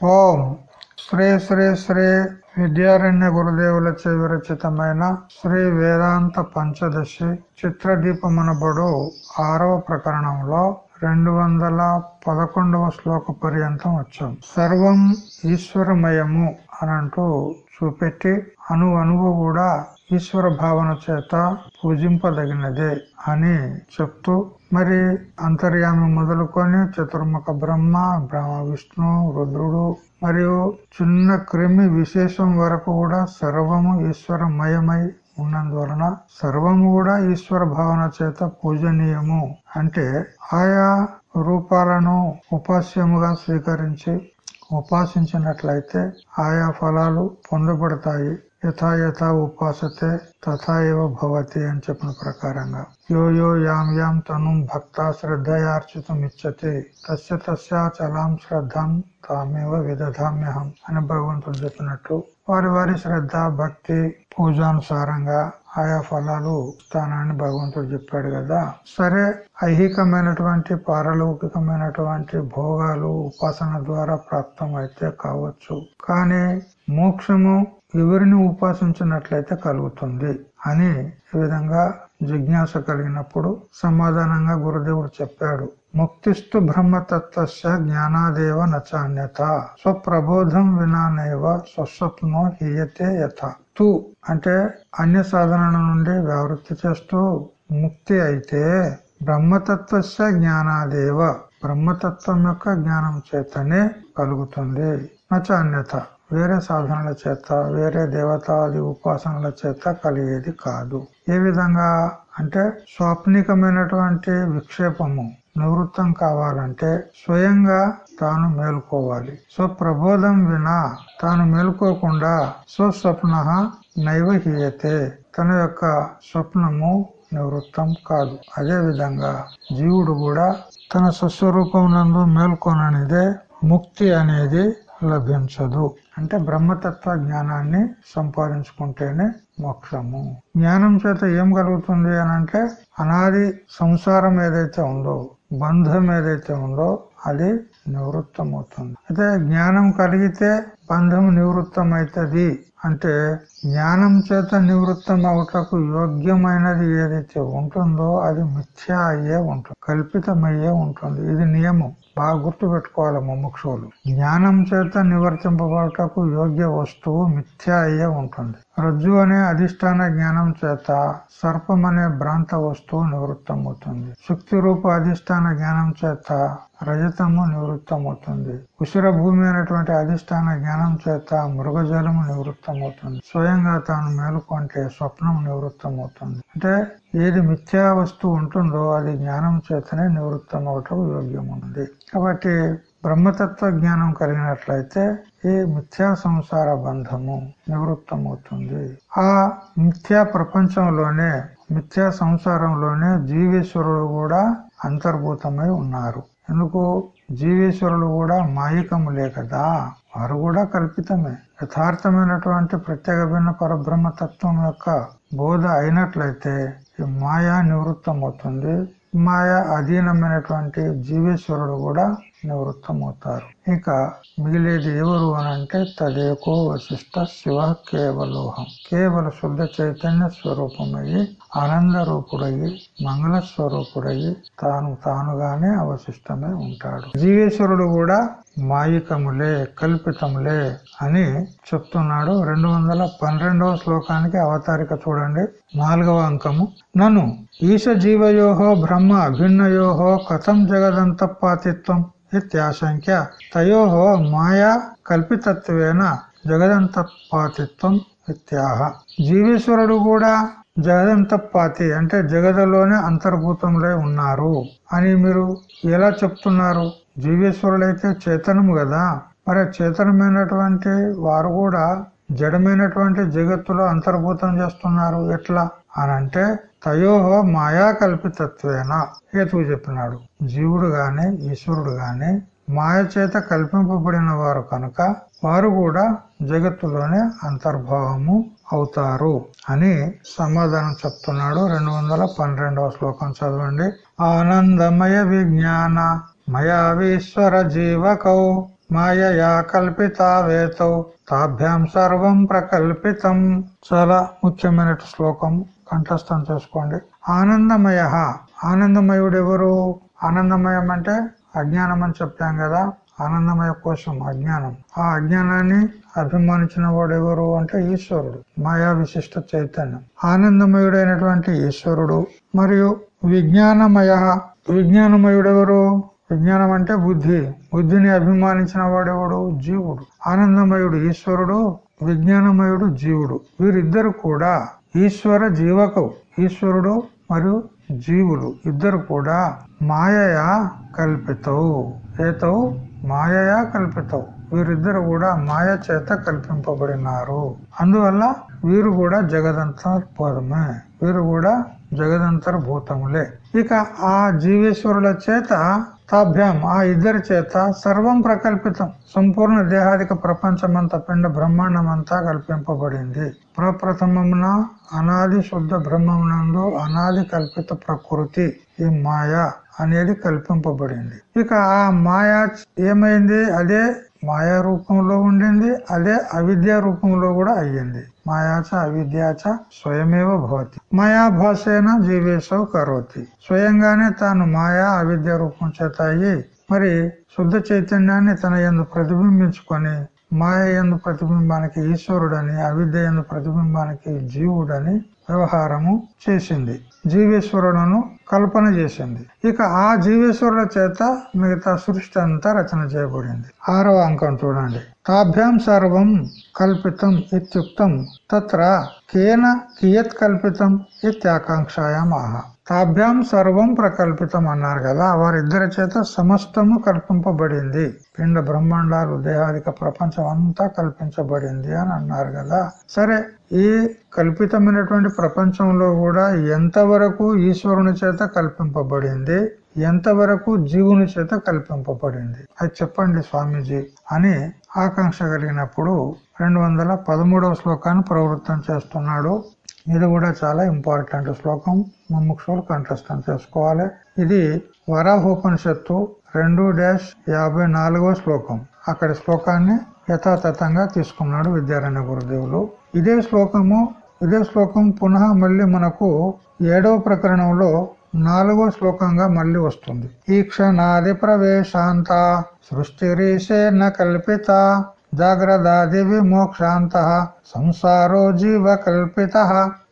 ఓం శ్రీ శ్రీ శ్రీ విద్యారణ్య గురుదేవులచే విరచితమైన శ్రీ వేదాంత పంచదశి చిత్రదీపమనబడు ఆరవ ప్రకరణంలో రెండు వందల పదకొండవ శ్లోక పర్యంతం వచ్చాం. సర్వం ఈశ్వరమయము అనంటూ చూపెట్టి అను అణువు కూడా ఈశ్వర భావన చేత పూజింపదగినదే అని చెప్తూ మరి అంతర్యామి మొదలుకొని చతుర్ముఖ బ్రహ్మ బ్రహ్మ విష్ణు రుద్రుడు మరియు చిన్న క్రిమి విశేషం వరకు కూడా సర్వము ఈశ్వరమయమై ఉన్నందువలన సర్వము కూడా ఈశ్వర భావన చేత పూజనీయము. అంటే ఆయా రూపాలను ఉపాస్యముగా స్వీకరించి ఉపాసించినట్లయితే ఆయా ఫలాలు పొందబడతాయి. యథా యథా ఉపాసతే తథా ఏవ భవతి అని చెప్పిన ప్రకారంగా. యో యో యాం యాం తను భక్త శ్రద్ధయార్చితం ఇచ్చతే తస్య తస్యాచలాం శ్రద్ధం తామేవ విదధామ్యహం అని భగవంతుడు చెప్పినట్లు వారి వారి శ్రద్ధ భక్తి పూజానుసారంగా ఆయా ఫలాలు స్థానాన్ని భగవంతుడు చెప్పాడు కదా. సరే ఐహికమైనటువంటి పారలౌకికమైనటువంటి భోగాలు ఉపాసన ద్వారా ప్రాప్తం అయితే కావచ్చు. కానీ మోక్షము ఎవరిని ఉపాసించినట్లయితే కలుగుతుంది అని ఈ విధంగా జిజ్ఞాస కలిగినప్పుడు సమాధానంగా గురుదేవుడు చెప్పాడు. ముక్తిస్తు బ్రహ్మతత్వస్య జ్ఞానాదేవ నచాన్యత. స్వప్రబోధం వినానేవ స్వస్వప్నో హీయతే యథ. తు అంటే అన్య సాధనల నుండి వ్యావృత్తి చేస్తూ ముక్తి అయితే బ్రహ్మతత్వస్య జ్ఞానాదేవ. బ్రహ్మతత్వం యొక్క జ్ఞానం చేతనే కలుగుతుంది. నచాన్యత. వేరే సాధనల చేత వేరే దేవతాది ఉపాసనల చేత కలిగేది కాదు. ఏ విధంగా అంటే స్వాప్నికమైనటువంటి విక్షేపము నివృత్తం కావాలంటే స్వయంగా తాను మేలుకోవాలి. స్వప్రబోధం వినా తాను మేలుకోకుండా స్వస్వప్న నైవ హీయతే తన యొక్క స్వప్నము నివృత్తం కాదు. అదే విధంగా జీవుడు కూడా తన స్వస్వరూపం నందు మేల్కొననిదే ముక్తి అనేది లభించదు. అంటే బ్రహ్మతత్వ జ్ఞానాన్ని సంపాదించుకుంటేనే మోక్షము. జ్ఞానం చేత ఏం కలుగుతుంది అని అంటే అనాది సంసారం ఏదైతే ఉందో బంధం ఏదైతే ఉందో అది నివృత్తం అవుతుంది అయితే జ్ఞానం కలిగితే బంధం నివృత్తం అవుతుంది అంటే జ్ఞానం చేత నివృత్తం అవుటకు యోగ్యమైనది ఏదైతే ఉంటుందో అది మిథ్యా అయ్యే ఉంటుంది కల్పితమయ్యే ఉంటుంది. ఇది నియమం. బాగా గుర్తుపెట్టుకోవాలి ముముక్షువులు జ్ఞానం చేత నివర్తింపబడటకు యోగ్య వస్తువు మిథ్య అయ్యే ఉంటుంది. రజ్జు అనే అధిష్టాన జ్ఞానం చేత సర్పం అనే భ్రాంత వస్తువు నివృత్తం అవుతుంది శక్తి రూప అధిష్టాన జ్ఞానం చేత రజతము నివృత్తమవుతుంది. ఉసిర భూమి అనేటువంటి అధిష్టాన జ్ఞానం చేత మృగజలము నివృత్తం అవుతుంది స్వయంగా తాను మేలుకుంటే స్వప్నం నివృత్తం అవుతుంది అంటే ఏది మిథ్యా వస్తువు ఉంటుందో అది జ్ఞానం చేతనే నివృత్తం అవటం యోగ్యం ఉంది కాబట్టి బ్రహ్మతత్వ జ్ఞానం కలిగినట్లయితే ఈ మిథ్యా సంసార బంధము నివృత్తమవుతుంది. ఆ మిథ్యా ప్రపంచంలోనే మిథ్యా సంసారంలోనే జీవేశ్వరుడు కూడా అంతర్భూతమై ఉన్నారు. ఎందుకు? జీవేశ్వరులు కూడా మాయకములే కదా వారు కూడా కల్పితమే. యథార్థమైనటువంటి ప్రత్యేక భిన్న పరబ్రహ్మతత్వం యొక్క బోధ అయినట్లయితే ఈ మాయా నివృత్తం అవుతుంది మాయా అధీనమైనటువంటి జీవేశ్వరుడు కూడా నివృత్తమవుతారు. ఇక మిగిలేది ఎవరు అనంటే తదేకో వశిష్ట శివ కేవలోహం. కేవల శుద్ధ చైతన్య స్వరూపమయ్యి ఆనంద రూపుడయ్యి మంగళ స్వరూపుడయ్యి తాను తానుగానే అవశిష్టమై ఉంటాడు. జీవేశ్వరుడు కూడా మాయికములే కల్పితములే అని చెప్తున్నాడు. రెండు వందల పన్నెండవ శ్లోకానికి అవతారిక చూడండి. నాలుగవ అంకము. నన్ను ఈశ జీవయోహో బ్రహ్మ అభిన్నయోహో కథం జగదంతపాతిత్వం ఇత్యాశంక్య తయోహో మాయా కల్పితత్వేన జగదంతపాతిత్వం ఇత్యాహ జీవేశ్వరుడు కూడా జగదంతపాతి అంటే జగదలోనే అంతర్భూతంలో ఉన్నారు అని మీరు ఎలా చెప్తున్నారు? జీవేశ్వరులైతే చేతనము కదా. మరి చేతనమైనటువంటి వారు కూడా జడమైనటువంటి జగత్తులో అంతర్భూతం చేస్తున్నారు. ఎట్లా? అని అంటే తయో మాయాకల్పితత్వేన హేతువు చెప్పినాడు. జీవుడు గాని ఈశ్వరుడు గాని మాయ చేత కల్పింపబడిన వారు కనుక వారు కూడా జగత్తులోనే అంతర్భావము అవుతారు అని సమాధానం చెప్తున్నాడు రెండు వందల పన్నెండవ శ్లోకం చదవండి. ఆనందమయ విజ్ఞాన మయావీశ్వర జీవకౌ మాయయా కల్పితావేతౌ తాభ్యాం సర్వం ప్రకల్పితం చాలా ముఖ్యమైన శ్లోకం కంఠస్థం చేసుకోండి. ఆనందమయ. ఆనందమయుడు ఎవరు ఆనందమయం అంటే అజ్ఞానం అని చెప్పాం కదా. ఆనందమయ కోసం అజ్ఞానం. ఆ అజ్ఞానాన్ని అభిమానించిన వాడు ఎవరు అంటే ఈశ్వరుడు మాయా విశిష్ట చైతన్యం. ఆనందమయుడైనటువంటి ఈశ్వరుడు. మరియు విజ్ఞానమయ. విజ్ఞానమయుడెవరు? విజ్ఞానం అంటే బుద్ధి. బుద్ధిని అభిమానించిన వాడెవడు? జీవుడు. ఆనందమయుడు ఈశ్వరుడు విజ్ఞానమయుడు జీవుడు. వీరిద్దరు కూడా ఈశ్వర జీవకు ఈశ్వరుడు మరియు జీవులు ఇద్దరు కూడా మాయయా కల్పితవు. ఏతవు? మాయయా కల్పితవు. వీరిద్దరు కూడా మాయ చేత కల్పింపబడినారు. అందువల్ల వీరు కూడా జగదంతర్భూతమే. వీరు కూడా జగదంతర్భూతములే. ఇక ఆ జీవేశ్వరుల చేత తాభ్యాం ఆ ఇద్దరి చేత సర్వం ప్రకల్పితం. సంపూర్ణ దేహాదిక ప్రపంచమంతా పిండ బ్రహ్మాండమంతా కల్పింపబడింది. ప్రప్రథమమున అనాది శుద్ధ బ్రహ్మమునందు అనాది కల్పిత ప్రకృతి ఈ మాయ అనేది కల్పింపబడింది. ఇక ఆ మాయ ఏమైంది? అదే మాయా రూపంలో ఉండింది అదే అవిద్య రూపంలో కూడా అయ్యింది. మాయాచ అవిద్యాచ స్వయమేవ భవతి మాయా భాషేన జీవేశవు కరోతి స్వయంగానే తాను మాయా అవిద్య రూపం చేత అయ్యి మరి శుద్ధ చైతన్యాన్ని తన ఎందు ప్రతిబింబించుకొని మాయ ఎందు ప్రతిబింబానికి ఈశ్వరుడని అవిద్య ఎందు ప్రతిబింబానికి జీవుడని వ్యవహారము చేసింది. జీవేశ్వరుడను కల్పన చేసింది. ఇక ఆ జీవేశ్వరుల చేత మిగతా సృష్టి అంతా రచన చేయబడింది. ఆరవ అంకం చూడండి. తాభ్యాం సర్వం కల్పితం ఇత్యుక్తం తత్ర కేన కియత్ కల్పితం ఇత్యాకాంక్షాయాం ఆహ తాభ్యాం సర్వం ప్రకల్పితం అన్నారు కదా వారిద్దరి చేత సమస్తము కల్పింపబడింది పిండ బ్రహ్మాండాలు దేహాదిక ప్రపంచం అంతా కల్పించబడింది అని అన్నారు కదా సరే ఈ కల్పితమైనటువంటి ప్రపంచంలో కూడా ఎంతవరకు ఈశ్వరుని చేత కల్పింపబడింది ఎంతవరకు జీవుని చేత కల్పింపబడింది? అది చెప్పండి స్వామీజీ అని ఆకాంక్ష కలిగినప్పుడు రెండు వందల పదమూడవ శ్లోకాన్ని ప్రవృత్తం చేస్తున్నాడు. ఇది కూడా చాలా ఇంపార్టెంట్ శ్లోకం. ముముక్షులు కంఠస్థం చేసుకోవాలి. ఇది వరాహోపనిషత్తు రెండు డాష్ యాభై నాలుగో శ్లోకం. అక్కడి శ్లోకాన్ని యథాతథంగా తీసుకున్నాడు విద్యారాయణ గురుదేవులు. ఇదే శ్లోకము ఇదే శ్లోకం పునః మళ్ళీ మనకు ఏడవ ప్రకరణంలో నాలుగో శ్లోకంగా మళ్ళీ వస్తుంది. ఈ క్షణాది ప్రవేశాంత సృష్టి రీసేన కల్పిత జాగ్రదాది విమోక్షాంత సంసారో జీవ కల్పిత.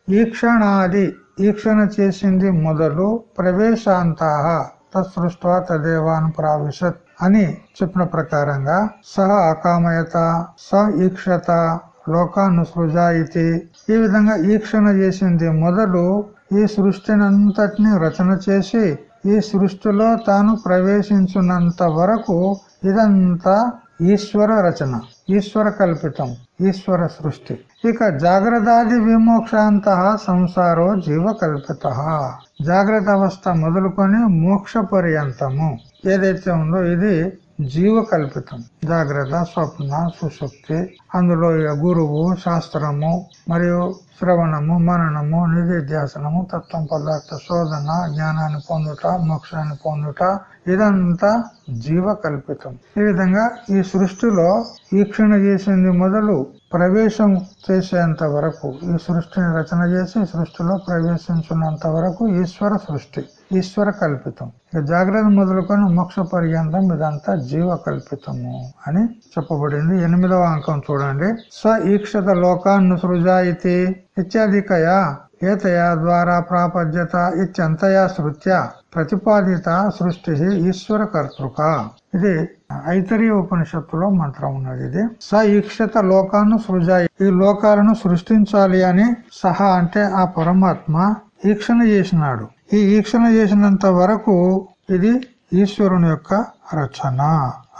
ఈక్షణాది ఈక్షణ చేసింది మొదలు ప్రవేశాంత. తత్సృష్ట తదేవాన్ ప్రావిశత్ అని చెప్పిన ప్రకారంగా సహ అకామయత స ఈక్షత లోకాను సృజాయితి ఈ విధంగా ఈక్షణ చేసింది మొదలు ఈ సృష్టినంతటిని రచన చేసి ఈ సృష్టిలో తాను ప్రవేశించినంత వరకు ఇదంతా ఈశ్వర రచన ఈశ్వర కల్పితం ఈశ్వర సృష్టి. ఇక జాగ్రత్తాది విమోక్షాంత సంసారో జీవ కల్పిత జాగ్రత్త అవస్థ మొదలుకొని మోక్ష పర్యంతము ఏదైతే ఉందో ఇది జీవ కల్పితం జాగ్రత్త స్వప్న సుశక్తి. అందులో గురువు శాస్త్రము మరియు శ్రవణము మననము నిధిధ్యాసనము తత్వం పదార్థ శోధన జ్ఞానాన్ని పొందుట మోక్షాన్ని పొందుట ఇదంతా జీవ కల్పితం ఈ విధంగా ఈ సృష్టిలో ఈక్షణ చేసింది మొదలు ప్రవేశం చేసేంత వరకు ఈ సృష్టిని రచన చేసి సృష్టిలో ప్రవేశించినంత వరకు ఈశ్వర సృష్టి. ఈశ్వర కల్పితం. ఇక జాగ్రత్త మొదలుకొని మోక్ష పర్యంతం ఇదంతా జీవ కల్పితము అని చెప్పబడింది. ఎనిమిదవ అంకం చూడండి. స్వ ఈక్షత లోకాన్ని సృజాయితి ఇత్యాదికయా ఏతయా ద్వారా ప్రాపద్యత ఇత్యంతయా శృత్య ప్రతిపాదిత సృష్టి ఈశ్వర కర్తృక. ఇది ఐతరీయ ఉపనిషత్తులో మంత్రం ఉన్నది ఇది. స ఈక్షత లోకాన్ని సృజాయి ఈ లోకాలను సృష్టించాలి అని సహా అంటే ఆ పరమాత్మ ఈక్షణ చేసినాడు. ఈ ఈక్షణ చేసినంత వరకు ఇది ఈశ్వరుని యొక్క రచన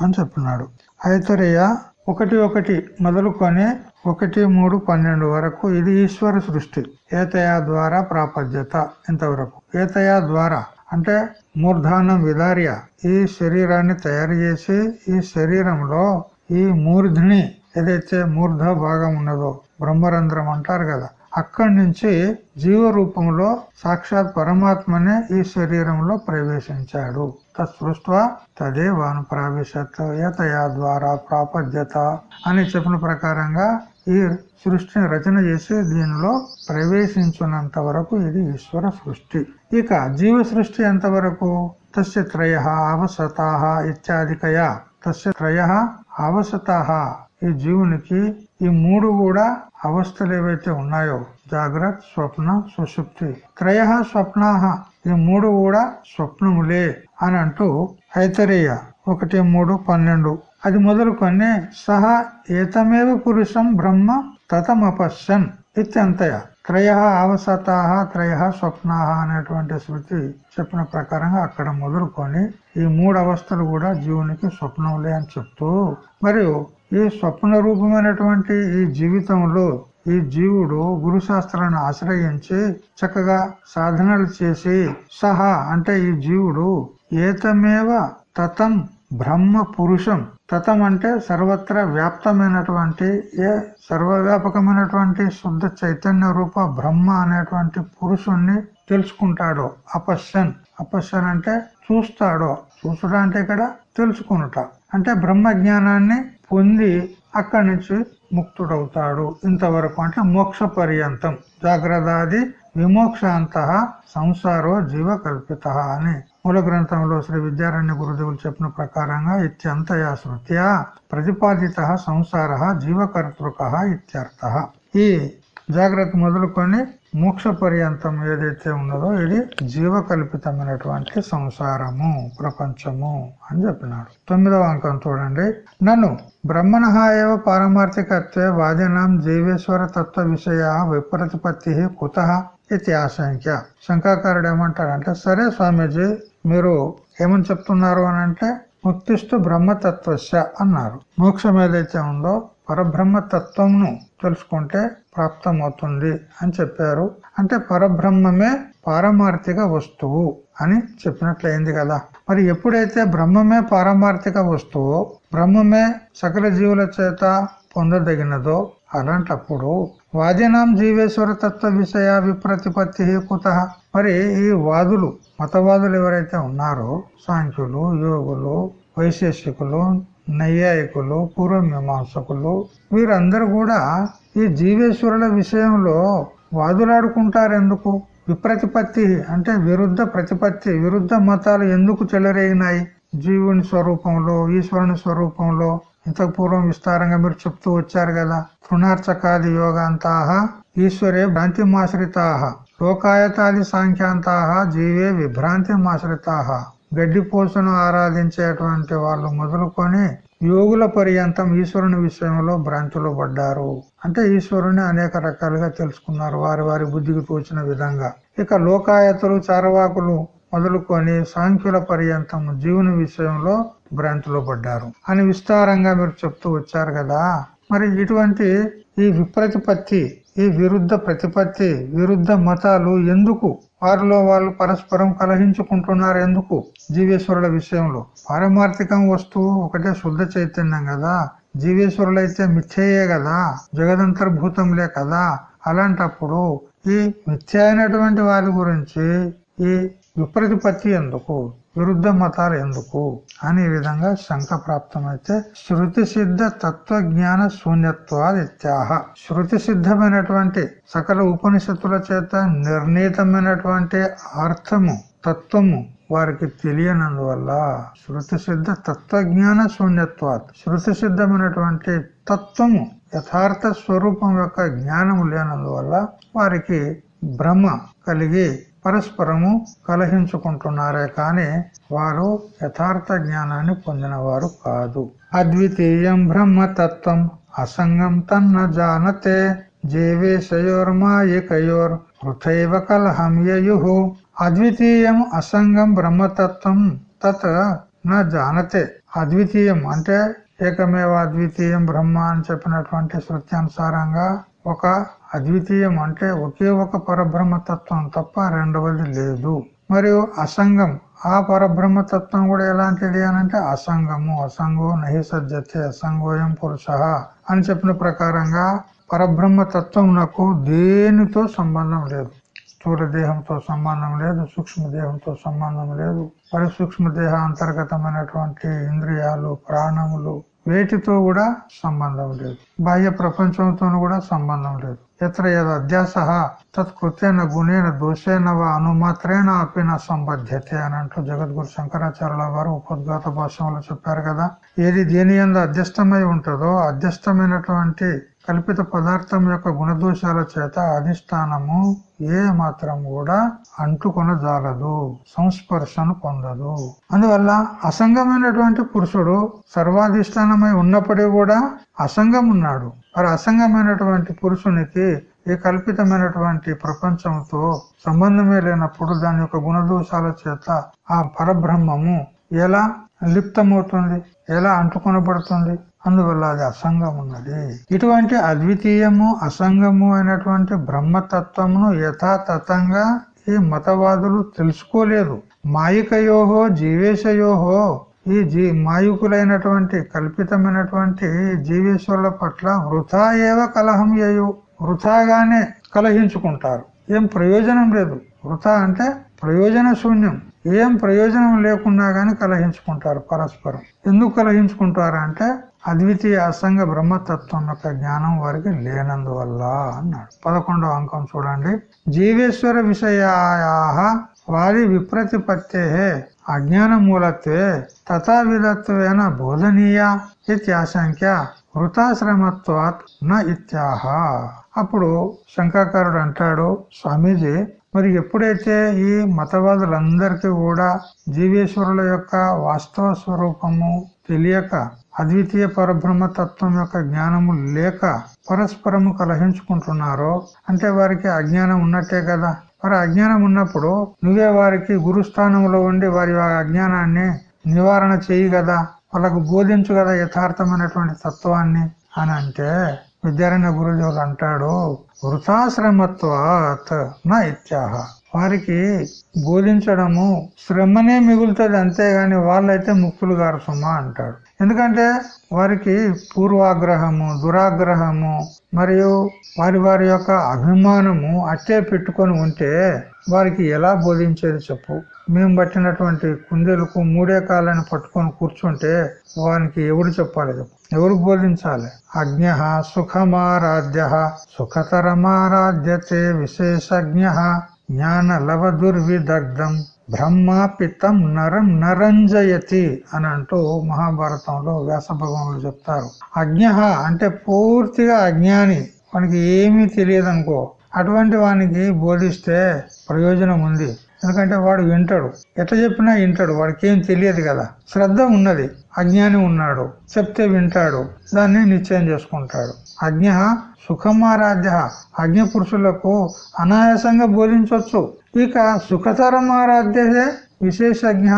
అని చెప్పినాడు. ఐతరేయ ఒకటి ఒకటి మొదలుకొని ఒకటి మూడు పన్నెండు వరకు ఇది ఈశ్వర సృష్టి. ఏతయా ద్వారా ప్రాపద్యత ఇంతవరకు. ఏతయా ద్వారా అంటే మూర్ధానం విదార్య. ఈ శరీరాన్ని తయారు చేసి ఈ శరీరంలో ఈ మూర్ధిని ఏదైతే మూర్ధ భాగం ఉన్నదో బ్రహ్మరంధ్రం అంటారు కదా అక్కడి నుంచి జీవ రూపంలో సాక్షాత్ పరమాత్మనే ఈ శరీరంలో ప్రవేశించాడు. తత్సృష్ట తదే వాను ప్రావేశత్ ఏతయా ద్వారా ప్రాపద్యత అని చెప్పిన ప్రకారంగా ఈ సృష్టిని రచన చేసి దీనిలో ప్రవేశించున్నంత వరకు ఇది ఈశ్వర సృష్టి. ఇక జీవ సృష్టి ఎంతవరకు తస్య త్రయ అవసత ఇత్యాదికయా. తస్య త్రయ అవసత. ఈ జీవునికి ఈ మూడు కూడా అవస్థలు ఏవైతే ఉన్నాయో జాగ్రత్త స్వప్న సుషుప్తి. త్రయ స్వప్నాహ ఈ మూడు కూడా స్వప్నములే అని అంటూ ఐతరేయ ఒకటి మూడు పన్నెండు. అది మొదలుకొని సహా ఏతమేవ పురుషం బ్రహ్మ తతమపశ్యన్ ఇత్యంతయ. త్రయ అవసతాహ త్రయ స్వప్నాహ అనేటువంటి శృతి చెప్పిన ప్రకారంగా అక్కడ మొదలుకొని ఈ మూడు అవస్థలు కూడా జీవునికి స్వప్నములే అని చెప్తూ మరియు ఈ స్వప్న రూపమైనటువంటి ఈ జీవితంలో ఈ జీవుడు గురు శాస్త్రాన్ని ఆశ్రయించి చక్కగా సాధనలు చేసి సహా అంటే ఈ జీవుడు ఏతమేవ తతం బ్రహ్మ పురుషం. తతం అంటే సర్వత్ర వ్యాప్తమైనటువంటి ఏ సర్వవ్యాపకమైనటువంటి శుద్ధ చైతన్య రూప బ్రహ్మ అనేటువంటి పురుషుణ్ణి తెలుసుకుంటాడో అపశ్యన్ అపశ్యన్ అంటే చూస్తాడో. చూసుట అంటే ఇక్కడ తెలుసుకునుట. అంటే బ్రహ్మ జ్ఞానాన్ని పొంది అక్కడి నుంచి ముక్తుడవుతాడు. ఇంతవరకు అంటే మోక్ష పర్యంతం. జాగ్రత్తాది విమోక్షాంత సంసారో జీవ కల్పిత అని. మూల గ్రంథంలో శ్రీ విద్యారణ్య గురుదేవులు చెప్పిన ప్రకారంగా ఇత్యంతయా శృత్యా ప్రతిపాదిత సంసార జీవకర్తృక ఇత్యర్థ. ఈ జాగ్రత్త మొదలుకొని మోక్ష పర్యంతం ఏదైతే ఉన్నదో ఇది జీవకల్పితమైనటువంటి సంసారము ప్రపంచము అని చెప్పినాడు. తొమ్మిదవ అంకం చూడండి. నన్ను బ్రహ్మణ ఏవ పారమార్థికత్వే వాదినాం జీవేశ్వర తత్వ విషయ విప్రతిపత్తి కుత ఇది ఆశంక్య. శంకాకారుడు ఏమంటాడంటే సరే స్వామీజీ మీరు ఏమని చెప్తున్నారు అని అంటే ముక్తిస్తు బ్రహ్మతత్వశ అన్నారు. మోక్షం ఏదైతే ఉందో పరబ్రహ్మతత్వంను తెలుసుకుంటే ప్రాప్తమవుతుంది అని చెప్పారు. అంటే పరబ్రహ్మమే పారమార్థిక వస్తువు అని చెప్పినట్లయింది కదా. మరి ఎప్పుడైతే బ్రహ్మమే పారమార్థిక వస్తువు బ్రహ్మమే సకల జీవుల చేత పొందదగినదో అలాంటప్పుడు వాదినాం జీవేశ్వర తత్వ విషయ విప్రతిపత్తి కుత. మరి ఈ వాదులు మతవాదులు ఎవరైతే ఉన్నారో సాంఖ్యులు యోగులు వైశేషికులు నైయాయికులు పూర్వమీమాంసకులు వీరందరూ కూడా ఈ జీవేశ్వరుల విషయంలో వాదులాడుకుంటారు ఎందుకు విప్రతిపత్తి అంటే విరుద్ధ ప్రతిపత్తి విరుద్ధ మతాలు ఎందుకు చెలరేగినాయి? జీవుని స్వరూపంలో ఈశ్వరుని స్వరూపంలో ఇంతకు పూర్వం విస్తారంగా మీరు చెప్తూ వచ్చారు కదా. తృణార్చకాది యోగాంతాహ ఈశ్వరే భ్రాంతిమాశ్రితాహ లోకాయతాది సాంఖ్యాంతాహ జీవే విభ్రాంతిమాశ్రితాహ. గడ్డిపోసను ఆరాధించేటువంటి వాళ్ళు మొదలుకొని యోగుల పర్యంతం ఈశ్వరుని విషయంలో భ్రాంతిలో పడ్డారు. అంటే ఈశ్వరుని అనేక రకాలుగా తెలుసుకున్నారు వారి వారి బుద్ధికి తోచిన విధంగా. ఇక లోకాయతులు చారవాకులు మొదలుకొని సాంఖ్యుల పర్యంతం జీవుని విషయంలో భ్రాంతిలో పడ్డారు. అని విస్తారంగా మీరు చెప్తూ వచ్చారు కదా. మరి ఇటువంటి ఈ విప్రతిపత్తి ఈ విరుద్ధ ప్రతిపత్తి విరుద్ధ మతాలు ఎందుకు? వారిలో వాళ్ళు పరస్పరం కలహించుకుంటున్నారు ఎందుకు జీవేశ్వరుల విషయంలో. పారమార్థికం వస్తువు ఒకటే శుద్ధ చైతన్యం కదా? జీవేశ్వరులైతే మిథ్యయే కదా? జగదంతర్భూతంలే కదా? అలాంటప్పుడు ఈ మిథ్య అయినటువంటి వారి గురించి ఈ విప్రతిపత్తి ఎందుకు? విరుద్ధ మతాలు ఎందుకు అనే విధంగా శంక ప్రాప్తమైతే శృతి సిద్ధ తత్వజ్ఞాన శూన్యత్వాదిత్యాహ. శృతి సిద్ధమైనటువంటి సకల ఉపనిషత్తుల చేత నిర్ణీతమైనటువంటి అర్థము తత్వము వారికి తెలియనందువల్ల శృతి సిద్ధ తత్వజ్ఞాన శూన్యత్వాత్ శృతి సిద్ధమైనటువంటి తత్వము యథార్థ స్వరూపం యొక్క జ్ఞానము లేనందువల్ల వారికి భ్రమ కలిగి పరస్పరము కలహించుకుంటున్నారే కాని వారు యథార్థ జ్ఞానాన్ని పొందిన వారు కాదు. అద్వితీయం బ్రహ్మతత్వం అసంగం తన్న జానతే జీవేశయోర్మాయికయోర్ పృథైవ కలహం యయు. అద్వితీయం అసంగం బ్రహ్మతత్వం తత్ న జానతే. అద్వితీయం అంటే ఏకమేవ అద్వితీయం బ్రహ్మ అని చెప్పినటువంటి శృత్యానుసారంగా ఒక అద్వితీయం అంటే ఒకే ఒక పరబ్రహ్మతత్వం తప్ప రెండవది లేదు. మరియు అసంగం ఆ పరబ్రహ్మతత్వం కూడా ఎలాంటిది అని అంటే అసంగము అసంగో నహి సజ్జతే అసంగోయం పురుష అని చెప్పిన ప్రకారంగా పరబ్రహ్మ నాకు దేనితో సంబంధం లేదు. స్థూల దేహంతో సంబంధం లేదు సూక్ష్మ దేహంతో సంబంధం లేదు. పరిసూక్ష్మ దేహ అంతర్గతమైనటువంటి ఇంద్రియాలు ప్రాణములు వేటితో కూడా సంబంధం లేదు. బాహ్య ప్రపంచంతో కూడా సంబంధం లేదు. ఎత్ర యద అధ్యాస తత్కృత్యన గుణేన దోషేన వా అనుమాత్రేణ అపిన సంబధ్యతే అని అంటూ జగద్గురు శంకరాచార్యుల వారు ఉపద్ఘాత భాషలో చెప్పారు కదా. ఏది దేని ఎందు అధ్యష్టమై ఉంటుందో అధ్యష్టమైనటువంటి కల్పిత పదార్థం యొక్క గుణదోషాల చేత అధిష్టానము ఏ మాత్రం కూడా అంటుకొన జాలదు సంస్పర్శను పొందదు. అందువల్ల అసంగమైనటువంటి పురుషుడు సర్వాధిష్టానమై ఉన్నప్పటికీ కూడా అసంగం ఉన్నాడు మరి అసంగమైనటువంటి పురుషునికి ఈ కల్పితమైనటువంటి ప్రపంచంతో సంబంధమే లేనప్పుడు దాని యొక్క గుణదోషాల చేత ఆ పరబ్రహ్మము ఎలా లిప్తమవుతుంది ఎలా అంటుకొనబడుతుంది? అందువల్ల అది అసంగం ఉన్నది. ఇటువంటి అద్వితీయము అసంగము అయినటువంటి బ్రహ్మతత్వమును యథాతథంగా ఈ మతవాదులు తెలుసుకోలేదు. మాయికయోహో జీవేశయోహో ఈ జీ మాయుకులైనటువంటి కల్పితమైనటువంటి జీవేశ్వరుల పట్ల వృథా ఏవ కలహం చేయు వృథాగానే కలహించుకుంటారు. ఏం ప్రయోజనం లేదు. వృథా అంటే ప్రయోజన శూన్యం. ఏం ప్రయోజనం లేకుండా గాని కలహించుకుంటారు పరస్పరం. ఎందుకు కలహించుకుంటారు అంటే అద్వితీయ అసంగ బ్రహ్మతత్వం యొక్క జ్ఞానం వారికి లేనందువల్ల అన్నాడు. పదకొండవ అంకం చూడండి. జీవేశ్వర విషయా వారి విప్రతిపత్తే అజ్ఞాన మూలత్వే తథావిధత్వేన బోధనీయ ఇత్యాశంక్య వృతాశ్రమత్వాత్ న ఇత్యాహ. అప్పుడు శంకాకారుడు అంటాడు స్వామీజీ మరి ఎప్పుడైతే ఈ మతవాదులందరికీ కూడా జీవేశ్వరుల యొక్క వాస్తవ స్వరూపము తెలియక అద్వితీయ పరబ్రహ్మ తత్వం యొక్క జ్ఞానము లేక పరస్పరము కలహించుకుంటున్నారో అంటే వారికి అజ్ఞానం ఉన్నట్టే కదా. మరి అజ్ఞానం ఉన్నప్పుడు నువ్వే వారికి గురుస్థానంలో ఉండి వారి అజ్ఞానాన్ని నివారణ చేయి కదా. వాళ్ళకు బోధించు కదా యథార్థమైనటువంటి తత్వాన్ని అని అంటే విద్యారాయణ గురుదేవులు అంటాడు వృతాశ్రమత్వాత్ నా ఇత్యాహ. వారికి బోధించడము శ్రమనే మిగులుతుంది అంతేగాని వాళ్ళైతే ముక్తులు గారు సుమా అంటాడు. ఎందుకంటే వారికి పూర్వాగ్రహము దురాగ్రహము మరియు వారి వారి యొక్క అభిమానము అట్టే పెట్టుకొని ఉంటే వారికి ఎలా బోధించేది చెప్పు. మేము పట్టినటువంటి కుందేలకు మూడే కాలాన్ని పట్టుకొని కూర్చుంటే వానికి ఎవరు చెప్పాలి ఎవరు బోధించాలి? అజ్ఞ సుఖమారాధ్య సుఖతరమారాధ్యతే విశేషజ్ఞ జ్ఞాన లవ దుర్విదగ్ధం బ్రహ్మాపితం నరం నరంజయతి అని అంటూ మహాభారతంలో వ్యాస భగవానులు చెప్తారు. అజ్ఞ అంటే పూర్తిగా అజ్ఞాని. వానికి ఏమీ తెలియదు అనుకో అటువంటి వానికి బోధిస్తే ప్రయోజనం ఉంది. ఎందుకంటే వాడు వింటాడు. ఎట్లా చెప్పినా వింటాడు. వాడికి ఏం తెలియదు కదా. శ్రద్ధ ఉన్నది. అజ్ఞాని ఉన్నాడు. చెప్తే వింటాడు. దాన్ని నిశ్చయం చేసుకుంటాడు. అజ్ఞ సుఖమారాధ్య. అజ్ఞ పురుషులకు అనాయాసంగా బోధించవచ్చు ఇక సుఖతరమారాధ్యే విశేషజ్ఞ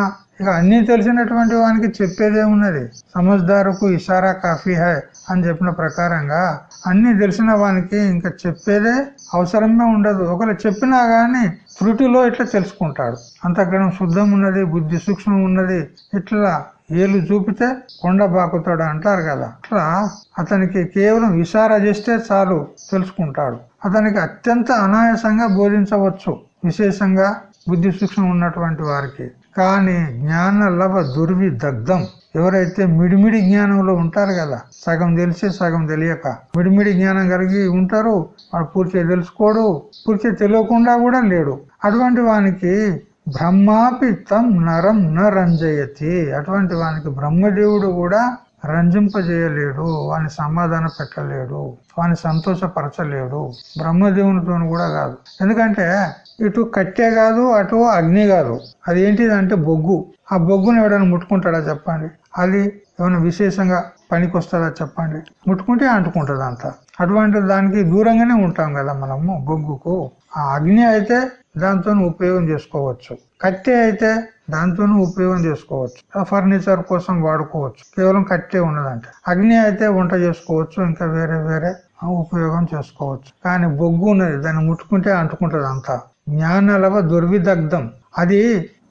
ఇక అన్ని తెలిసినటువంటి వానికి చెప్పేదే ఉన్నది. సమజ్దారుకు ఇషారా కాఫీ హై అని చెప్పిన ప్రకారంగా అన్ని తెలిసిన వానికి ఇంకా చెప్పేదే అవసరమే ఉండదు. ఒకవేళ చెప్పినా గాని త్రుటిలో ఇట్లా తెలుసుకుంటాడు? అంతగ్రహం శుద్ధం ఉన్నది బుద్ధి సూక్ష్మం ఉన్నది ఇట్లా ఏలు చూపితే కొండ బాకుతాడు అంటారు కదా. అట్లా అతనికి కేవలం ఇషారా చేస్తే చాలు తెలుసుకుంటాడు. అతనికి అత్యంత అనాయాసంగా బోధించవచ్చు విశేషంగా బుద్ధి సూక్ష్మం ఉన్నటువంటి వారికి. కానీ జ్ఞాన లవ దుర్వి దగ్ధం ఎవరైతే మిడిమిడి జ్ఞానంలో ఉంటారు కదా సగం తెలిసి సగం తెలియక మిడిమిడి జ్ఞానం కలిగి ఉంటారు వాడు పూర్తిగా తెలుసుకోడు పూర్తిగా తెలియకుండా కూడా లేడు. అటువంటి వానికి బ్రహ్మాపితం నరం న రంజయతి అటువంటి వానికి బ్రహ్మదేవుడు కూడా రంజింపజేయలేడు వాని సమాధాన పెట్టలేడు వాని సంతోషపరచలేడు. బ్రహ్మదేవునితో కూడా కాదు. ఎందుకంటే ఇటు కట్టె కాదు అటు అగ్ని కాదు. అది ఏంటిదంటే బొగ్గు. ఆ బొగ్గును ఎవడైనా ముట్టుకుంటాడా చెప్పండి. అది ఏమైనా విశేషంగా పనికి వస్తుందా చెప్పండి. ముట్టుకుంటే అంటుకుంటుంది అంత అటువంటి దానికి దూరంగానే ఉంటాం కదా మనము బొగ్గుకు. ఆ అగ్ని అయితే దాంతో ఉపయోగం చేసుకోవచ్చు. కట్టె అయితే దాంతో ఉపయోగం చేసుకోవచ్చు. ఫర్నిచర్ కోసం వాడుకోవచ్చు. కేవలం కట్టే ఉన్నదంటే అగ్ని అయితే వంట చేసుకోవచ్చు ఇంకా వేరే వేరే ఉపయోగం చేసుకోవచ్చు. కానీ బొగ్గు ఉన్నది దాన్ని ముట్టుకుంటే అంటుకుంటుంది అంతా జ్ఞానలవ దుర్విదగ్ధం. అది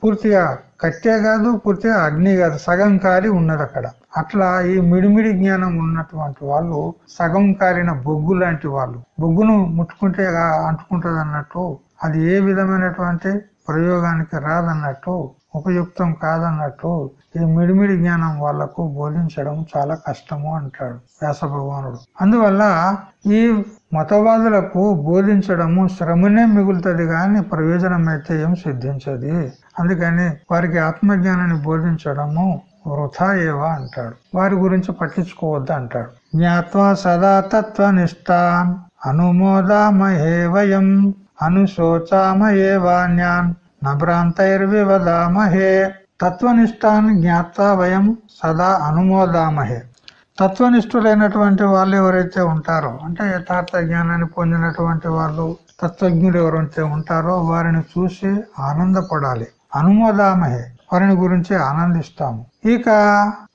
పూర్తిగా కట్టే కాదు పూర్తిగా అగ్ని కాదు సగం కాలి ఉన్నది అక్కడ. అట్లా ఈ మిడిమిడి జ్ఞానం ఉన్నటువంటి వాళ్ళు సగం కాలిన బొగ్గు లాంటి వాళ్ళు. బొగ్గును ముట్టుకుంటే అంటుకుంటది అన్నట్టు అది ఏ విధమైనటువంటి ప్రయోగానికి రాదన్నట్టు ఉపయుక్తం కాదన్నట్టు ఈ మిడిమిడి జ్ఞానం వాళ్ళకు బోధించడం చాలా కష్టము అంటాడు వ్యాస భగవానుడు అందువల్ల ఈ మతవాదులకు బోధించడము శ్రమనే మిగులుతుంది కానీ ప్రయోజనం అయితే ఏం సిద్ధించది? అందుకని వారికి ఆత్మజ్ఞానాన్ని బోధించడము వృథా ఏవా అంటాడు. వారి గురించి పట్టించుకోవద్దు అంటాడు. జ్ఞాత్వా సదా తత్వనిష్టాన్ అనుమోదామహే వయం అనుశోచామయేవాన్యాన్ నభ్రాంతైర్వివదామహే తత్వనిష్టాన్ జ్ఞాత వయం సదా అనుమోదామహే. తత్వనిష్ఠులైనటువంటి వాళ్ళు ఎవరైతే ఉంటారో అంటే యథార్థ జ్ఞానాన్ని పొందినటువంటి వాళ్ళు తత్వజ్ఞులు ఎవరైతే ఉంటారో వారిని చూసి ఆనందపడాలి. అనుమోదామహే. వారిని గురించి ఆనందిస్తాము. ఇక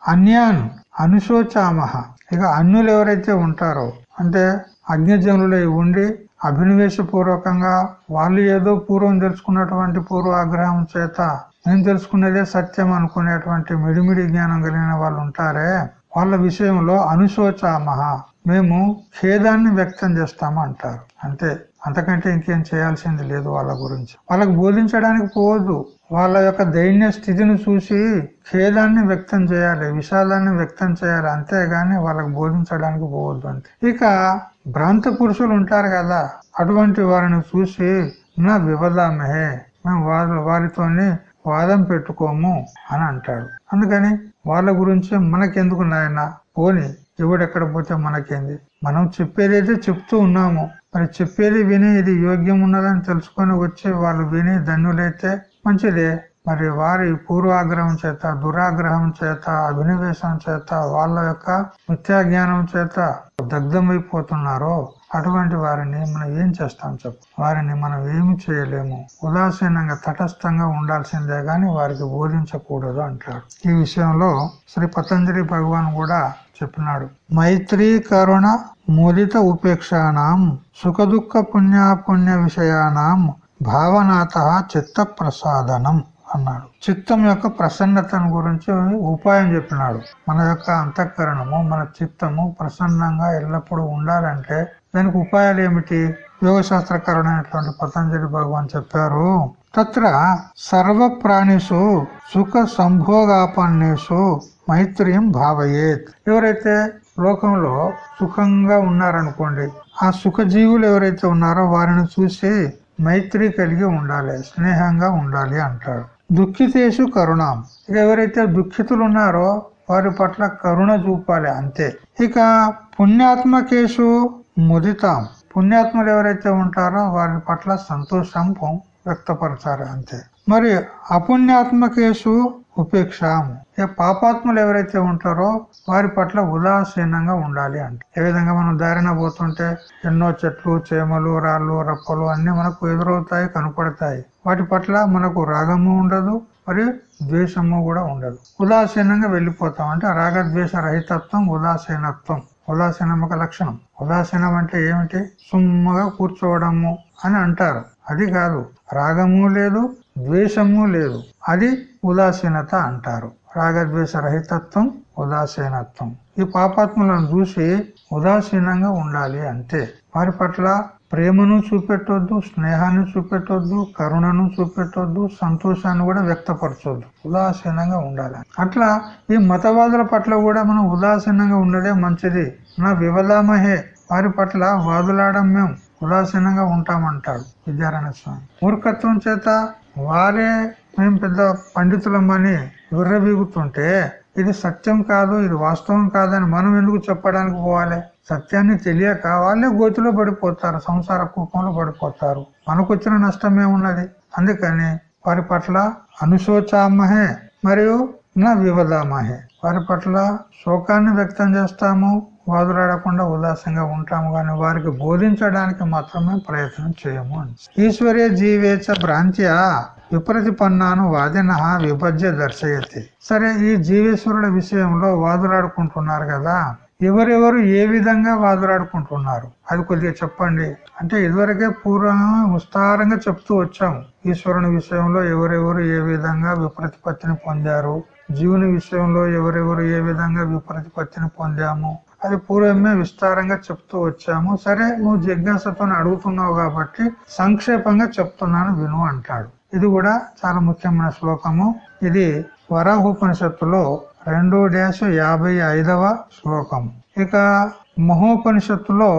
అన్యాన్ అనుశోచామహ. ఇక అన్యులు ఎవరైతే ఉంటారో అంటే అగ్నిజనులై ఉండి అభినవేశపూర్వకంగా వాళ్ళు ఏదో పూర్వం తెలుసుకున్నటువంటి పూర్వ ఆగ్రహం చేత నేను తెలుసుకునేదే సత్యం అనుకునేటువంటి మిడిమిడి జ్ఞానం కలిగిన వాళ్ళు ఉంటారే వాళ్ళ విషయంలో అనుశోచామహ. మేము ఖేదాన్ని వ్యక్తం చేస్తాము అంటారు అంతే. అంతకంటే ఇంకేం చేయాల్సింది లేదు వాళ్ళ గురించి. వాళ్ళకు బోధించడానికి పోవద్దు. వాళ్ళ యొక్క దైన్య స్థితిని చూసి ఖేదాన్ని వ్యక్తం చేయాలి విషాదాన్ని వ్యక్తం చేయాలి. అంతేగాని వాళ్ళకు బోధించడానికి పోవద్దు అంటే ఇక భ్రాంత పురుషులు ఉంటారు కదా అటువంటి వారిని చూసి నా వివదామహే మేము వాళ్ళ వారితోని వాదం పెట్టుకోము అని అంటాడు. అందుకని వాళ్ళ గురించి మనకెందుకు నాయన? పోని ఎవడెక్కడ పోతే మనకేంది? మనం చెప్పేదైతే చెప్తూ ఉన్నాము. మరి చెప్పేది విని ఇది యోగ్యం ఉన్నదని తెలుసుకొని వచ్చి వాళ్ళు విని ధన్యులైతే మంచిదే. మరి వారి పూర్వాగ్రహం చేత దురాగ్రహం చేత అభినవేశం చేత వాళ్ళ యొక్క మిథ్యా జ్ఞానం చేత దగ్ధమైపోతున్నారో అటువంటి వారిని మనం ఏం చేస్తాం చెప్పు? వారిని మనం ఏమి చేయలేము? ఉదాసీనంగా తటస్థంగా ఉండాల్సిందే గాని వారికి బోధించకూడదు అంటారు. ఈ విషయంలో శ్రీ పతంజలి భగవాన్ కూడా చెప్పినాడు. మైత్రీ కరుణ మూలిత ఉపేక్షానాం సుఖ దుఃఖ పుణ్యాపుణ్య విషయానాం భావనాత చిత్త ప్రసాదనం అన్నాడు. చిత్తం యొక్క ప్రసన్నతను గురించి ఉపాయం చెప్పినాడు. మన యొక్క అంతఃకరణము మన చిత్తము ప్రసన్నంగా ఎల్లప్పుడూ ఉండాలంటే దానికి ఉపాయాలు ఏమిటి? యోగ శాస్త్రకరుడైనటువంటి పతంజలి భగవాన్ చెప్పారు తత్ర సర్వ ప్రాణిసు సుఖ సంభోగాపన్నేసు మైత్రియం భావయేత్. ఎవరైతే లోకంలో సుఖంగా ఉన్నారనుకోండి ఆ సుఖజీవులు ఎవరైతే ఉన్నారో వారిని చూసి మైత్రి కలిగి ఉండాలి స్నేహంగా ఉండాలి అంటాడు దుఃఖితేషు కరుణాం. ఇక ఎవరైతే దుఃఖితులు ఉన్నారో వారి పట్ల కరుణ చూపాలి అంతే. ఇక పుణ్యాత్మకేషు ముదితాం. పుణ్యాత్ములు ఎవరైతే ఉంటారో వారి పట్ల సంతోషం వ్యక్తపరచారు అంతే. మరి అపుణ్యాత్మకేషు ఉపేక్షాము. ఏ పాపాత్ములు ఎవరైతే ఉంటారో వారి పట్ల ఉదాసీనంగా ఉండాలి అంటే. ఏ విధంగా మనం దారిన పోతుంటే ఎన్నో చెట్లు చేమలు రాళ్ళు రప్పలు అన్ని మనకు ఎదురవుతాయి కనపడతాయి. వాటి పట్ల మనకు రాగము ఉండదు మరియు ద్వేషము కూడా ఉండదు. ఉదాసీనంగా వెళ్ళిపోతాం అంటే రాగద్వేష రహితత్వం ఉదాసీనత్వం. ఉదాసీనం ఒక లక్షణం. ఉదాసీనం అంటే ఏమిటి? సుమ్మగా కూర్చోవడము అని అంటారు. అది కాదు రాగము లేదు ద్వేషము లేదు. అది ఉదాసీనత అంటారు. రాగద్వేష రహితత్వం ఉదాసీనత్వం. ఈ పాపాత్మలను చూసి ఉదాసీనంగా ఉండాలి అంతే. వారి పట్ల ప్రేమను చూపెట్టొద్దు స్నేహాన్ని చూపెట్టొద్దు కరుణను చూపెట్టొద్దు సంతోషాన్ని కూడా వ్యక్తపరచొద్దు. ఉదాసీనంగా ఉండాలి. అట్లా ఈ మతవాదుల పట్ల కూడా మనం ఉదాసీనంగా ఉండడే మంచిది. నా వివలామహే వారి పట్ల వాదులాడం మేము ఉదాసీనంగా ఉంటామంటాడు విద్యారాయణ స్వామి. మూర్ఖత్వం చేత వారే మేము పెద్ద పండితులమ్మని విర్రబీగుతుంటే ఇది సత్యం కాదు ఇది వాస్తవం కాదని మనం ఎందుకు చెప్పడానికి పోవాలి? సత్యాన్ని తెలియక వాళ్ళే గోతిలో పడిపోతారు సంసార కూపంలో పడిపోతారు. మనకు వచ్చిన నష్టం ఏమున్నది? అందుకని వారి పట్ల అనుశోచామహే మరియు నా వివదామహే వారి పట్ల శోకాన్ని వ్యక్తం చేస్తాము వాదులాడకుండా ఉదాసంగా ఉంటాము కానీ వారికి బోధించడానికి మాత్రమే ప్రయత్నం చేయము ఈశ్వర్య జీవేచ భ్రాంత్య విప్రతిపన్నాను వాదిన విభజ్య దర్శయతి. సరే ఈ జీవేశ్వరుల విషయంలో వాదులాడుకుంటున్నారు కదా ఎవరెవరు ఏ విధంగా వాదులాడుకుంటున్నారు? అది కొద్దిగా చెప్పండి. అంటే ఇదివరకే పూర్వంగా విస్తారంగా చెప్తూ వచ్చాము. ఈశ్వరుని విషయంలో ఎవరెవరు ఏ విధంగా విప్రతిపత్తిని పొందారు? జీవుని విషయంలో ఎవరెవరు ఏ విధంగా విప్రతిపత్తిని పొందాము? అది పూర్వమే విస్తారంగా చెప్తూ వచ్చాము. సరే నువ్వు జిజ్ఞాసతో అడుగుతున్నావు కాబట్టి సంక్షేపంగా చెప్తున్నాను విను అంటాడు. ఇది కూడా చాలా ముఖ్యమైన శ్లోకము. ఇది వరాహోపనిషత్తులో రెండు డాష్ యాభై ఐదవ శ్లోకం ఇక మహోపనిషత్తులో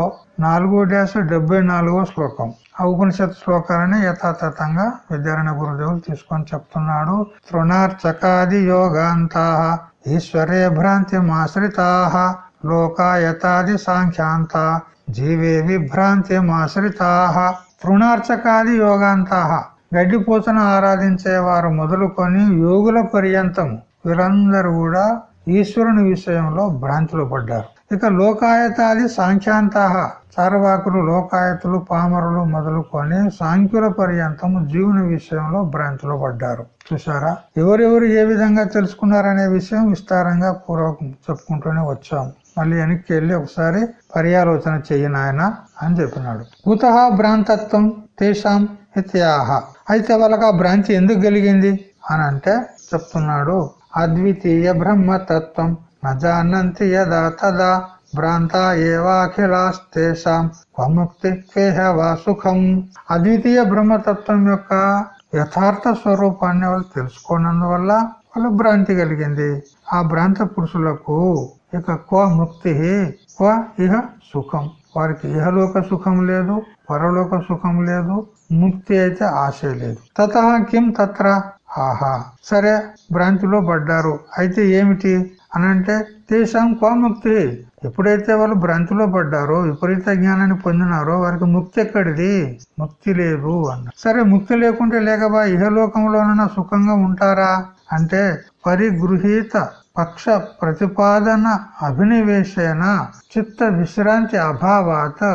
నాలుగో డాష్ డెబ్బై నాలుగో శ్లోకం. ఆ ఉపనిషత్ శ్లోకాలని యథాతథంగా విద్యారణ్య గురుదేవులు తీసుకొని చెప్తున్నాడు. తృణార్చకాది యోగాంతా ఈశ్వరే భ్రాంతిమాశ్రితా లోకాయతాది సాంఖ్యాంత జీవే విభ్రాంతిమాశ్రితా తృణార్చకాది యోగాంతా. గడ్డిపోతను ఆరాధించే వారు మొదలుకొని యోగుల పర్యంతం వీరందరూ కూడా ఈశ్వరుని విషయంలో భ్రాంతిలో పడ్డారు. ఇక లోకాయతాది సాంఖ్యాంత. చారవాకులు లోకాయతులు పామరులు మొదలుకొని సాంఖ్యుల పర్యంతము జీవుని విషయంలో భ్రాంతిలో పడ్డారు. చూసారా ఎవరెవరు ఏ విధంగా తెలుసుకున్నారనే విషయం విస్తారంగా పూర్వకం చెప్పుకుంటూనే వచ్చాము. మళ్ళీ వెనక్కి వెళ్ళి ఒకసారి పర్యాలోచన చెయ్యి నాయన అని చెప్పినాడు. కుత భ్రాంతత్వం తేషాం ఇత్యాహ అయితే వాళ్ళకి ఆ భ్రాంతి ఎందుకు కలిగింది? అని అంటే చెప్తున్నాడు. అద్వితీయ బ్రహ్మతత్వం నజానంతి యదా తదా భ్రాంత ఏవాఖిలాస్తేషాం స్వముక్తి వా సుఖం. అద్వితీయ బ్రహ్మతత్వం యొక్క యథార్థ స్వరూపాన్ని వాళ్ళు తెలుసుకోనందువల్ల వాళ్ళు భ్రాంతి కలిగింది. ఆ భ్రాంత పురుషులకు ఇక కో ముక్తి క్వ ఇహ సుఖం. వారికి ఇహలోక సుఖం లేదు పరలోక సుఖం లేదు ముక్తి అయితే ఆశ లేదు. తత కిం తత్ర? ఆహా. సరే భ్రాంతిలో పడ్డారు. అయితే ఏమిటి? అనంటే దేశం కోముక్తి ఎప్పుడైతే వాళ్ళు భ్రాంతిలో పడ్డారో విపరీత జ్ఞానాన్ని పొందినారో వారికి ముక్తి ఎక్కడిది? ముక్తి లేదు అన్న సరే ముక్తి లేకుంటే లేకబా ఇహలోకంలోనన్నా సుఖంగా ఉంటారా? అంటే పరిగృహీత పక్ష ప్రతిపాదన అభినివేశేన చిత్త విశ్రాంతి అభావాత్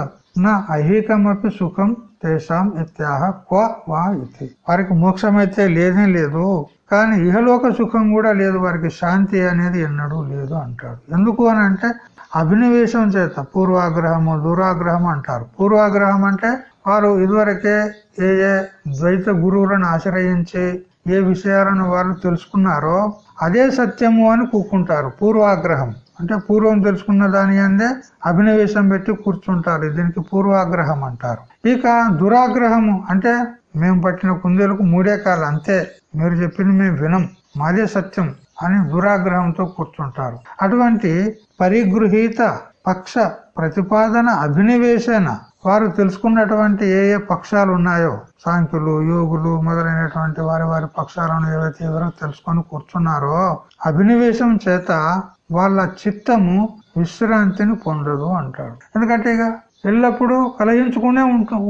నా అహికమపి సుఖం తేషాం ఇత్యాహ క్వ వా ఇది. వారికి మోక్షం అయితే లేదే. లేదు కానీ ఇహలోక సుఖం కూడా లేదు. వారికి శాంతి అనేది ఎన్నడూ లేదు అంటాడు ఎందుకు అని అంటే అభినవేశం చేత పూర్వాగ్రహము దురాగ్రహం అంటారు. పూర్వాగ్రహం అంటే వారు ఇదివరకే ఏ ఏ ద్వైత గురువులను ఆశ్రయించి ఏ విషయాలను వారు తెలుసుకున్నారో అదే సత్యము అని కూకుంటారు. పూర్వాగ్రహం. అంటే పూర్వం తెలుసుకున్న దాని అందే అభినవేశం పెట్టి కూర్చుంటారు. దీనికి పూర్వాగ్రహం అంటారు. ఇక దురాగ్రహము. అంటే మేము పట్టిన కుందేలకు మూడే కాలం అంతే. మీరు చెప్పింది మేము వినం. మాదే సత్యం అని దురాగ్రహంతో కూర్చుంటారు. అటువంటి పరిగృహీత పక్ష ప్రతిపాదన అభినవేశన వారు తెలుసుకున్నటువంటి ఏ ఏ పక్షాలు ఉన్నాయో సాంఖ్యులు యోగులు మొదలైనటువంటి వారి వారి పక్షాలను ఏవైతే ఎవరో తెలుసుకొని కూర్చున్నారో అభినవేశం చేత వాళ్ళ చిత్తము విశ్రాంతిని పొందదు అంటాడు. ఎందుకంటే ఇక ఎల్లప్పుడూ కలహించుకునే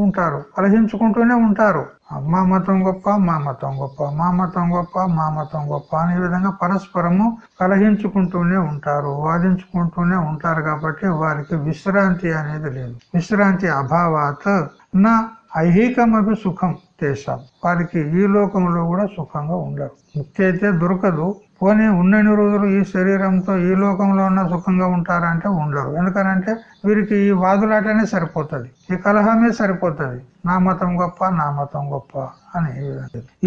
ఉంటారు. కలహించుకుంటూనే ఉంటారు. మా మతం గొప్ప మా మతం గొప్ప మా మతం గొప్ప మా మతం గొప్ప అనే విధంగా పరస్పరము కలహించుకుంటూనే ఉంటారు వాదించుకుంటూనే ఉంటారు కాబట్టి వారికి విశ్రాంతి అనేది లేదు. విశ్రాంతి అభావాత్ నా ఐహికమపి సుఖం తేషాం. వారికి ఈ లోకంలో కూడా సుఖంగా ఉండరు. ముక్తి అయితే దొరకదు. పోనీ ఉన్నన్ని రోజులు ఈ శరీరంతో ఈ లోకంలో ఉన్న సుఖంగా ఉంటారంటే ఉండరు. ఎందుకనంటే వీరికి ఈ వాదులాటనే సరిపోతుంది. ఈ కలహమే సరిపోతుంది. నా మతం గొప్ప నా మతం గొప్ప అని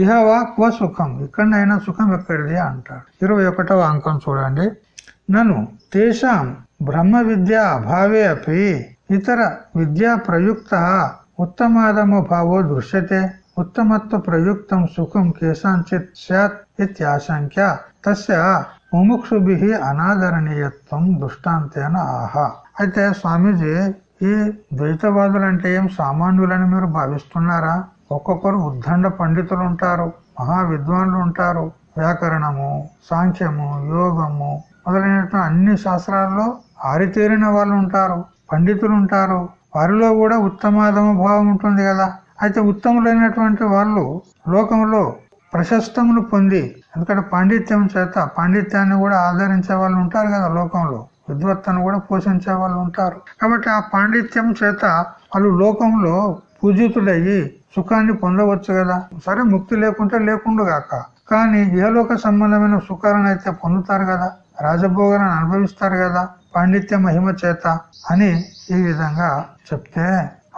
ఇహవా క్వ సుఖం? ఇక్కడైనా సుఖం ఎక్కడిది అంటాడు. ఇరవై ఒకటవ అంకం చూడండి. నన్ను తేషాం బ్రహ్మ విద్య అభావే అపి ఇతర విద్యా ప్రయుక్త ఉత్తమాదమ భావో దృశ్యతే ఉత్తమత్వ ప్రయుక్తం సుఖం కేసాంచిత్ సత్ ఇత్యాశంక్య తస్య ముముక్షుభి అనాదరణీయత్వం దృష్టాంతేన ఆహా అయితే స్వామీజీ ఈ ద్వైతవాదులు అంటే ఏం సామాన్యులని మీరు భావిస్తున్నారా? ఒక్కొక్కరు ఉద్దండ పండితులు ఉంటారు మహా విద్వాన్లు ఉంటారు వ్యాకరణము సాంఖ్యము యోగము మొదలైనటువంటి అన్ని శాస్త్రాల్లో ఆరితేరిన వాళ్ళు ఉంటారు పండితులు ఉంటారు వారిలో కూడా ఉత్తమాధమ భావం ఉంటుంది కదా. అయితే ఉత్తములైనటువంటి వాళ్ళు లోకంలో ప్రశస్తమును పొంది ఎందుకంటే పాండిత్యం చేత పాండిత్యాన్ని కూడా ఆదరించే వాళ్ళు ఉంటారు కదా లోకంలో. విద్వత్తను కూడా పోషించే వాళ్ళు ఉంటారు. కాబట్టి ఆ పాండిత్యం చేత వాళ్ళు లోకంలో పూజితుడయ్యి సుఖాన్ని పొందవచ్చు కదా. సరే ముక్తి లేకుంటే లేకుండా గాక కానీ లోక సంబంధమైన సుఖాలను అయితే పొందుతారు కదా. రాజభోగాలను అనుభవిస్తారు కదా పాండిత్య మహిమ చేత అని ఈ విధంగా చెప్తే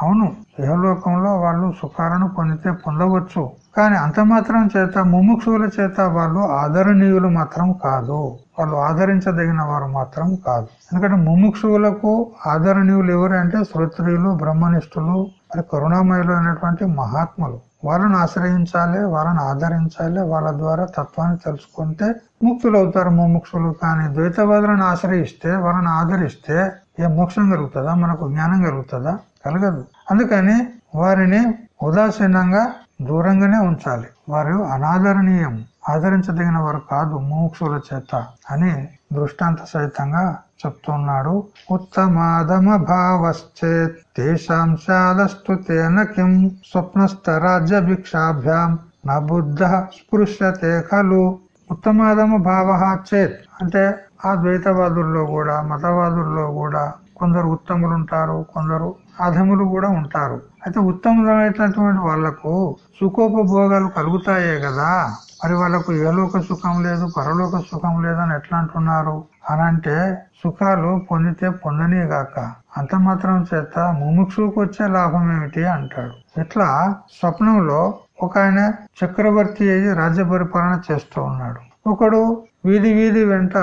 అవును దేహలోకంలో వాళ్ళు సుఖాలను పొందితే పొందవచ్చు. కానీ అంత మాత్రం చేత ముముక్షువుల చేత వాళ్ళు ఆదరణీయులు మాత్రం కాదు. వాళ్ళు ఆదరించదగిన వారు మాత్రం కాదు. ఎందుకంటే ముముక్షువులకు ఆదరణీయులు ఎవరు అంటే శ్రోత్రియులు బ్రహ్మనిష్ఠులు మరి కరుణామయులు అనేటువంటి మహాత్ములు. వాళ్ళని ఆశ్రయించాలి వాళ్ళని ఆదరించాలి వాళ్ళ ద్వారా తత్వాన్ని తెలుసుకుంటే ముక్తులు అవుతారు ముముక్షులు కానీ ద్వైతవాదులను ఆశ్రయిస్తే వాళ్ళని ఆదరిస్తే ఏ మోక్షం కలుగుతుందా? మనకు జ్ఞానం కలుగుతుందా? కలగదు. అందుకని వారిని ఉదాసీనంగా దూరంగానే ఉంచాలి. వారు అనాదరణీయం ఆదరించదగిన వారు కాదు మోక్షుల చేత అని దృష్టాంత సహితంగా చెప్తున్నాడు ఉత్తమాదమ భావశ్చేత్ తేషాం శాలస్తు తేన కిం స్వప్నస్థ రాజ్య భిక్షాభ్యాం నా బుద్ధ స్పృశ్యతే ఖలు. ఉత్తమాదమ భావ చేత్. అంటే ఆ ద్వైతవాదుల్లో కూడా మతవాదుల్లో కూడా కొందరు ఉత్తములు ఉంటారు కొందరు అధములు కూడా ఉంటారు. అయితే ఉత్తములైనటువంటి వాళ్ళకు సుఖోపభోగాలు కలుగుతాయే కదా? మరి వాళ్ళకు ఏలోక సుఖం లేదు పరలోక సుఖం లేదని ఎట్లా అంటున్నారు? అనంటే సుఖాలు పొందితే పొందనేగాక అంత మాత్రం చేత ముముక్షుకు వచ్చే లాభం ఏమిటి అంటాడు. ఇట్లా స్వప్నంలో ఒక ఆయన చక్రవర్తి అయ్యి రాజ్య పరిపాలన చేస్తూ ఉన్నాడు. ఒకడు వీధి వీధి వెంట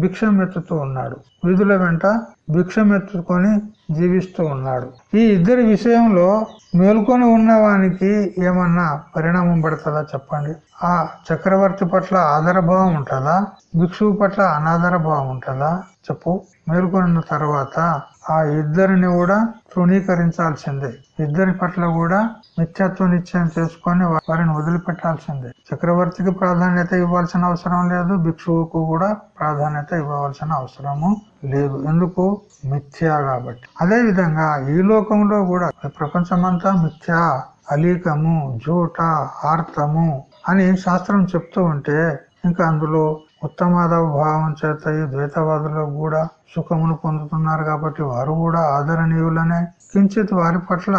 భిక్షం ఎత్తుతూ ఉన్నాడు. వీధుల వెంట భిక్షమెత్తుకొని జీవిస్తూ ఉన్నాడు. ఈ ఇద్దరి విషయంలో మేల్కొని ఉన్నవానికి ఏమన్నా పరిణామం పడుతుందా చెప్పండి? ఆ చక్రవర్తి పట్ల ఆదరభావం ఉంటుందా? భిక్షువు పట్ల అనాదర భావం ఉంటుందా? చెప్పు మేల్కొన్న తర్వాత ఆ ఇద్దరిని కూడా తృణీకరించాల్సిందే. ఇద్దరి పట్ల కూడా మిథ్యాత్వ నిశ్చయం చేసుకొని వారిని వదిలిపెట్టాల్సిందే. చక్రవర్తికి ప్రాధాన్యత ఇవ్వాల్సిన అవసరం లేదు భిక్షువుకు కూడా ప్రాధాన్యత ఇవ్వవలసిన అవసరము లేదు. ఎందుకు? మిథ్యా కాబట్టి. అదే విధంగా ఈ లోకంలో కూడా ప్రపంచమంతా మిథ్యా అలీకము జూట ఆర్తము అని శాస్త్రం చెప్తూ ఉంటే ఇంకా అందులో ఉత్తమాదవ భావం చేత ఈ ద్వైతవాదులు కూడా సుఖమును పొందుతున్నారు కాబట్టి వారు కూడా ఆదరణీయులనే. కించిత్ వారి పట్ల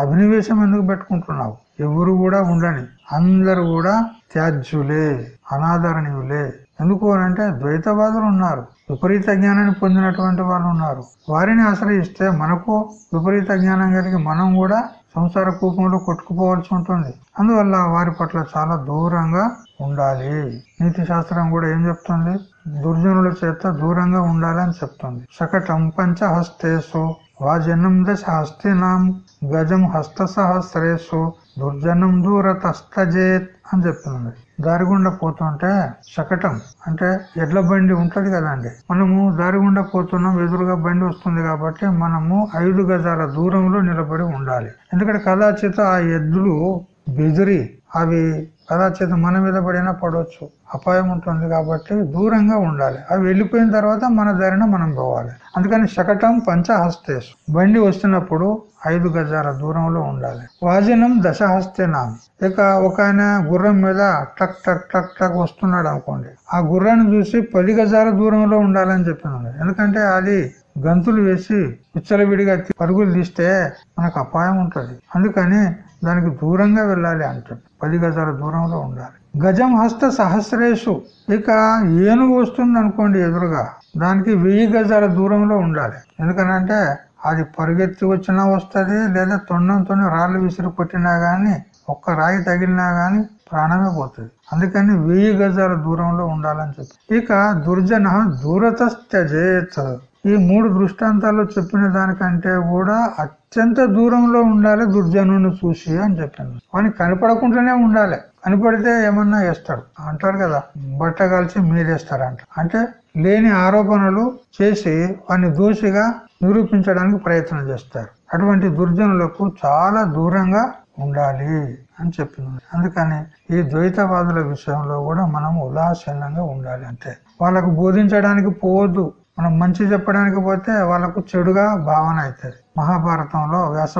అభినవేశం ఎందుకు పెట్టుకుంటున్నావు? ఎవరు కూడా ఉండని. అందరు కూడా త్యాజ్యులే అనాదరణీయులే. ఎందుకు అంటే ద్వైతవాదులు ఉన్నారు. విపరీత జ్ఞానాన్ని పొందినటువంటి వాళ్ళు ఉన్నారు. వారిని ఆశ్రయిస్తే మనకు విపరీత జ్ఞానం కలిగి మనం కూడా సంసార కూపంలో కొట్టుకుపోవాల్సి ఉంటుంది. అందువల్ల వారి పట్ల చాలా దూరంగా ఉండాలి. నీతి శాస్త్రం కూడా ఏం చెప్తుంది? దుర్జనుల చేత దూరంగా ఉండాలి అని చెప్తుంది. శకటం పంచహస్తేసు వాజనం దశ హస్తినాం గజం హస్త సహస్రేసు దుర్జనం దూరతస్తజేత్ అని చెప్తుంది. దారి గుండా పోతుంటే శకటం అంటే ఎడ్ల బండి ఉంటది కదండి. మనము దారి గుండా పోతున్నాం ఎదురుగా బండి వస్తుంది కాబట్టి మనము ఐదు గజాల దూరంలో నిలబడి ఉండాలి. ఎందుకంటే కదాచిత ఆ ఎద్దులు బెదిరి అవి కదాచేత మన మీద పడినా పడవచ్చు. అపాయం ఉంటుంది కాబట్టి దూరంగా ఉండాలి. అవి వెళ్ళిపోయిన తర్వాత మన దారిన మనం పోవాలి. అందుకని శకటం పంచహస్తేసు బండి వస్తున్నప్పుడు ఐదు గజాల దూరంలో ఉండాలి. వాజనం దశహస్తేనాం. ఇక ఒక ఆయన గుర్రం మీద టక్ టక్ టక్ టక్ వస్తున్నాడు అనుకోండి. ఆ గుర్రాన్ని చూసి పది గజాల దూరంలో ఉండాలని చెప్పింది ఎందుకంటే అది గంతులు వేసి విచ్చలవిడిగా పరుగులు తీస్తే మనకు అపాయం ఉంటుంది. అందుకని దానికి దూరంగా వెళ్ళాలి అంటాడు. పది గజాల దూరంలో ఉండాలి. గజం హస్త సహస్రేషు. ఇక ఏనుగు వస్తుంది అనుకోండి ఎదురుగా దానికి వెయ్యి గజాల దూరంలో ఉండాలి. ఎందుకనంటే అది పరిగెత్తి వచ్చినా వస్తుంది లేదా తొండంతో రాళ్ళు విసిరి కొట్టినా గానీ ఒక్క రాయి తగిలినా గానీ ప్రాణమే పోతుంది. అందుకని వెయ్యి గజాల దూరంలో ఉండాలని చెప్పి. ఇక దుర్జన దూరతస్తజేత్. ఈ మూడు దృష్టాంతాల్లో చెప్పిన దానికంటే కూడా అత్యంత దూరంలో ఉండాలి దుర్జనుని చూసి అని చెప్పింది వానికి కనపడకుండానే ఉండాలి. కనపడితే ఏమన్నా వేస్తాడు. అంటారు కదా బట్ట కలిసి మీరేస్తారంట. అంటే లేని ఆరోపణలు చేసి వాడిని దోషిగా నిరూపించడానికి ప్రయత్నం చేస్తారు. అటువంటి దుర్జనులకు చాలా దూరంగా ఉండాలి అని చెప్పింది అందుకని ఈ ద్వైతవాదుల విషయంలో కూడా మనం ఉదాసీనంగా ఉండాలి అంతే. వాళ్ళకు బోధించడానికి పోవద్దు. మనం మంచి చెప్పడానికి పోతే వాళ్ళకు చెడుగా భావన అవుతుంది. మహాభారతంలో వ్యాస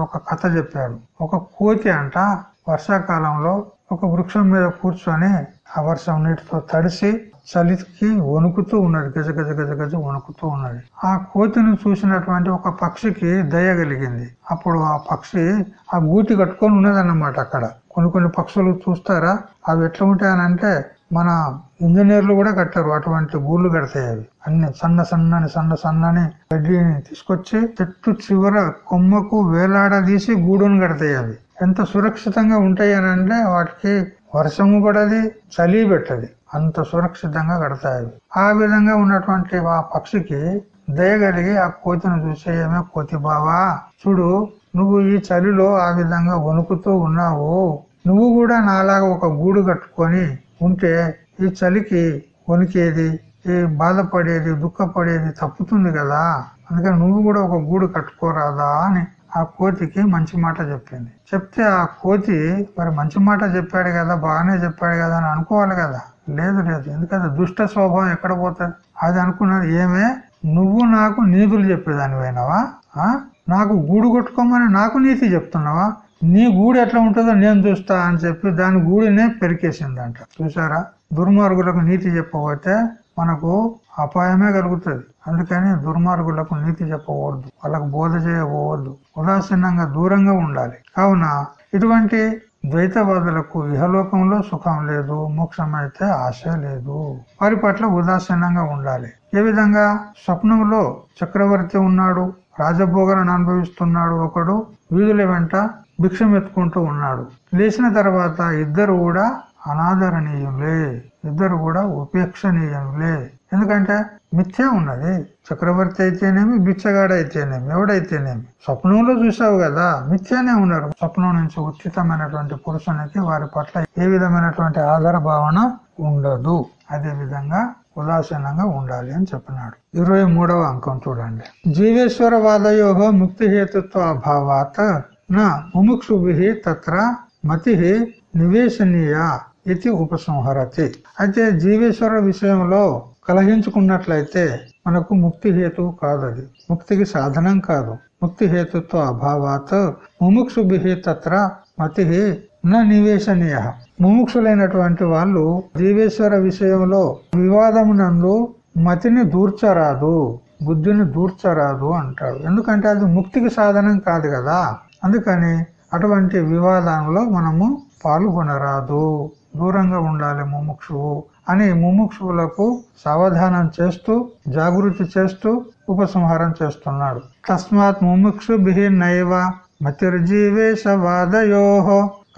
ఒక కథ చెప్పాడు. ఒక కోతి అంట వర్షాకాలంలో ఒక వృక్షం మీద కూర్చొని ఆ వర్షం నీటితో తడిసి చలికి వణుకుతూ ఉన్నాడు గజ గజ గజ గజ వణుకుతూ ఉన్నది. ఆ కోతిని చూసినటువంటి ఒక పక్షికి దయ కలిగింది. అప్పుడు ఆ పక్షి ఆ గూటి కట్టుకొని ఉన్నదన్నమాట అక్కడ. కొన్ని కొన్ని పక్షులు చూస్తారా? అవి ఎట్లా ఉంటాయనంటే మన ఇంజనీర్లు కూడా కట్టారు అటువంటి గూళ్ళు కడతాయి అవి. అన్ని సన్న సన్నని సన్న సన్నని గడ్డిని తీసుకొచ్చి చెట్టు చివర కొమ్మకు వేలాడదీసి గూడును కడతాయి అవి. ఎంత సురక్షితంగా ఉంటాయి అని అంటే వాటికి వర్షము పడది చలి పెట్టది. అంత సురక్షితంగా కడతాయి ఆ విధంగా ఉన్నటువంటి ఆ పక్షికి దయగలిగి ఆ కోతిని చూసేయమే కోతి బావా? చూడు నువ్వు ఈ చలిలో ఆ విధంగా వణుకుతూ ఉన్నావు. నువ్వు కూడా నాలాగా ఒక గూడు కట్టుకొని ఉంటే ఈ చలికి వణికేది ఈ బాధపడేది దుఃఖపడేది తప్పుతుంది కదా. అందుకని నువ్వు కూడా ఒక గూడు కట్టుకోరాదా అని ఆ కోతికి మంచి మాట చెప్పింది. చెప్తే ఆ కోతి మరి మంచి మాట చెప్పాడు కదా బాగానే చెప్పాడు కదా అని అనుకోవాలి కదా. లేదు లేదు. ఎందుకంటే దుష్ట స్వభావం ఎక్కడ పోతుంది? అది అనుకున్నది ఏమే? నువ్వు నాకు నీతులు చెప్పేదానివైనవా? నాకు గూడు కొట్టుకోమని నాకు నీతి చెప్తున్నావా? నీ గూడు ఎట్లా ఉంటుందో నేను చూస్తా అని చెప్పి దాని గూడినే పెరికేసిందంట చూసారా? దుర్మార్గులకు నీతి చెప్పబోతే మనకు అపాయమే కలుగుతుంది. అందుకని దుర్మార్గులకు నీతి చెప్పకూడదు వాళ్ళకు బోధ చేయబోవద్దు. ఉదాసీనంగా దూరంగా ఉండాలి. కావున ఇటువంటి ద్వైతవాదులకు ఇహలోకంలో సుఖం లేదు మోక్షం అయితే ఆశ లేదు. వారి పట్ల ఉదాసీనంగా ఉండాలి. ఏ విధంగా? స్వప్నంలో చక్రవర్తి ఉన్నాడు రాజభోగాలను అనుభవిస్తున్నాడు ఒకడు వీధుల వెంట భిక్షం ఎత్తుకుంటూ ఉన్నాడు. లేచిన తర్వాత ఇద్దరు కూడా అనాదరణీయులే ఇద్దరు కూడా ఉపేక్షణీయులే. ఎందుకంటే మిథ్య ఉన్నది. చక్రవర్తి అయితేనేమి బిచ్చగాడ అయితేనేమి ఎవడైతేనేమి. స్వప్నంలో చూసావు కదా మిథ్యానే ఉన్నారు. స్వప్నం నుంచి ఉచితమైనటువంటి పురుషునికి వారి పట్ల ఏ విధమైనటువంటి ఆధార భావన ఉండదు. అదే విధంగా ఉదాసీనంగా ఉండాలి అని చెప్పినాడు. ఇరవై మూడవ అంకం చూడండి. జీవేశ్వర వాదయోగ ముక్తి హేతుత్వ అభావాత్ నా ముముక్షుభి తత్ర మతి నివేశనీయ ఇది ఉపసంహరతి. అయితే జీవేశ్వర విషయంలో కలహించుకున్నట్లయితే మనకు ముక్తి హేతు కాదు అది ముక్తికి సాధనం కాదు. ముక్తి హేతుత్వ అభావాత్ ముముక్షుభి తత్ర మతి నా నివేశనీయ. ముముక్షులైనటువంటి వాళ్ళు జీవేశ్వర విషయంలో వివాదమునందు మతిని దూర్చరాదు బుద్ధిని దూర్చరాదు అంటాడు ఎందుకంటే అది ముక్తికి సాధనం కాదు కదా. అందుకని అటువంటి వివాదంలో మనము పాల్గొనరాదు. దూరంగా ఉండాలి ముముక్షువు అని ముముక్షువులకు సావధానం చేస్తూ జాగృతి చేస్తూ ఉపసంహారం చేస్తున్నాడు. తస్మాత్ ముముక్షు బిహి నైవ మతిర్జీవేశవాదయో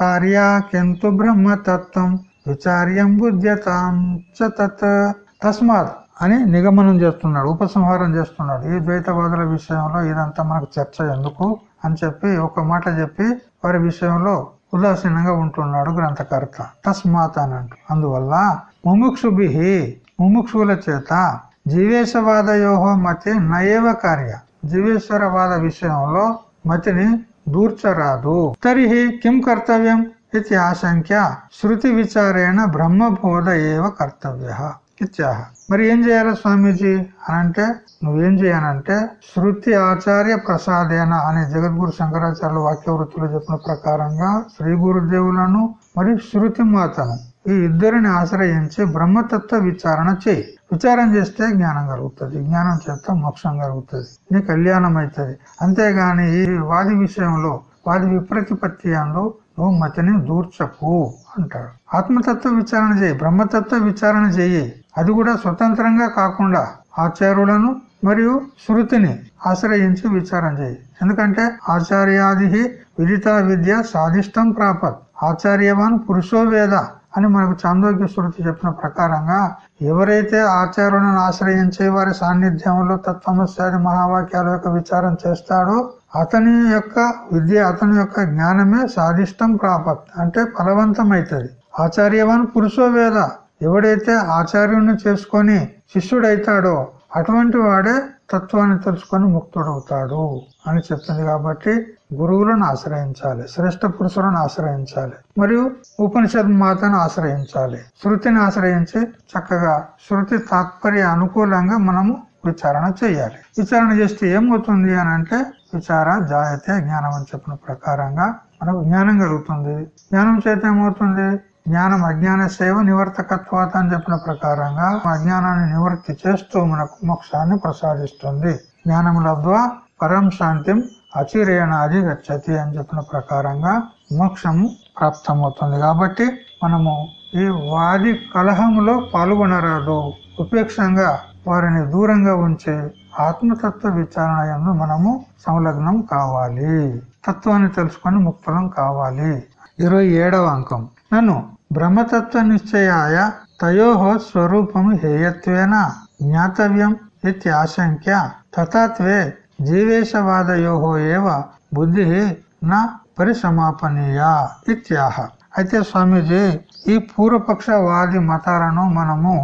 కార్యాకెంతు బ్రహ్మతత్వం విచార్యం బుద్ధ్యతాం తత్. తస్మాత్ అని నిగమనం చేస్తున్నాడు ఉపసంహారం చేస్తున్నాడు. ఈ ద్వైతవాదుల విషయంలో ఇదంతా మనకు చర్చ ఎందుకు? అని చెప్పి ఒక మాట చెప్పి వారి విషయంలో ఉదాసీనంగా ఉంటున్నాడు గ్రంథకర్త. తస్మాత్ అని అంటు అందువల్ల ముముక్షుభి ముముక్షుల చేత జీవేశవాదయోహో మతి నయేవ కార్య. జీవేశ్వరవాద విషయంలో మతిని దూర్చరాదు. తరిహి కిం కర్తవ్యం? ఇది ఆశంక్య. శృతి విచారేణ బ్రహ్మబోధ ఏవ కర్తవ్య. ఇత్యాహ మరి ఏం చేయాలి స్వామీజీ? అనంటే నువ్వేం చేయాలంటే శృతి ఆచార్య ప్రసాదేన అనే జగద్గురు శంకరాచార్య వాక్య వృత్తులు చెప్పిన ప్రకారంగా శ్రీ గురుదేవులను మరియు శృతి మాతను ఈ ఇద్దరిని ఆశ్రయించి బ్రహ్మతత్వ విచారణ చేయి. విచారం చేస్తే జ్ఞానం కలుగుతుంది. జ్ఞానం చేస్తే మోక్షం కలుగుతుంది. నీ కళ్యాణం అవుతుంది. అంతేగాని ఈ వాది విషయంలో వాది విప్రతిపత్తి అందు నువ్వు మతిని దూర్చకు అంటాడు. ఆత్మతత్వ విచారణ చేయి. బ్రహ్మతత్వ విచారణ చెయ్యి అది కూడా స్వతంత్రంగా కాకుండా ఆచార్యులను మరియు శృతిని ఆశ్రయించి విచారం చేయి. ఎందుకంటే ఆచార్యాది విదిత విద్య సాధిష్టం ప్రాపత్. ఆచార్యవాన్ పురుషో వేద అని మనకు చాందోగ్య శృతి చెప్పిన ప్రకారంగా ఎవరైతే ఆచార్యులను ఆశ్రయించే వారి సాన్నిధ్యంలో తత్వమస్యాది మహావాక్యాల యొక్క విచారం చేస్తాడో అతని యొక్క విద్య అతని యొక్క జ్ఞానమే సాధిష్టం ప్రాపత్ అంటే ఫలవంతమైతుంది ఆచార్యవాన్ పురుషో వేద ఎవడైతే ఆచార్యుని చేసుకొని శిష్యుడైతాడో అటువంటి వాడే తత్వాన్ని తెలుసుకొని ముక్తుడవుతాడు అని చెప్పింది కాబట్టి గురువులను ఆశ్రయించాలి శ్రేష్ట పురుషులను ఆశ్రయించాలి మరియు ఉపనిషత్ మాతను ఆశ్రయించాలి. శృతిని ఆశ్రయించి చక్కగా శృతి తాత్పర్య అనుకూలంగా మనము విచారణ చేయాలి. విచారణ చేస్తే ఏమవుతుంది అని అంటే విచార జాయతే జ్ఞానం అని చెప్పిన ప్రకారంగా మనకు జ్ఞానం కలుగుతుంది. జ్ఞానం చేత ఏమవుతుంది? జ్ఞానం అజ్ఞాన సేవ నివర్తకత్వాత అని చెప్పిన ప్రకారంగా అజ్ఞానాన్ని నివృత్తి చేస్తూ మనకు మోక్షాన్ని ప్రసాదిస్తుంది. జ్ఞానం లబ్ధ్వా పరం శాంతిం అచిరేణ గచ్చతి అని చెప్పిన ప్రకారంగా మోక్షము ప్రాప్తమవుతుంది. కాబట్టి మనము ఈ వాది కలహంలో పాల్గొనరాదు. ఉపేక్షంగా వారిని దూరంగా ఉంచి ఆత్మతత్వ విచారణ మనము సంలగ్నం కావాలి. తత్వాన్ని తెలుసుకొని ముక్తులం కావాలి. ఇరవై ఏడవ అంకం. నన్ను బ్రహ్మతత్వ నిశ్చయాయ తయోహో స్వరూపం హేయత్వేన జ్ఞాతవ్యం ఇత్యాశంక్య తథాత్వే జీవేశవాదయో ఏవ బుద్ధి నా పరిసమాపనీయ ఇత్యాహ అయితే స్వామీజీ ఈ పూర్వపక్షవాది మతాలను మనము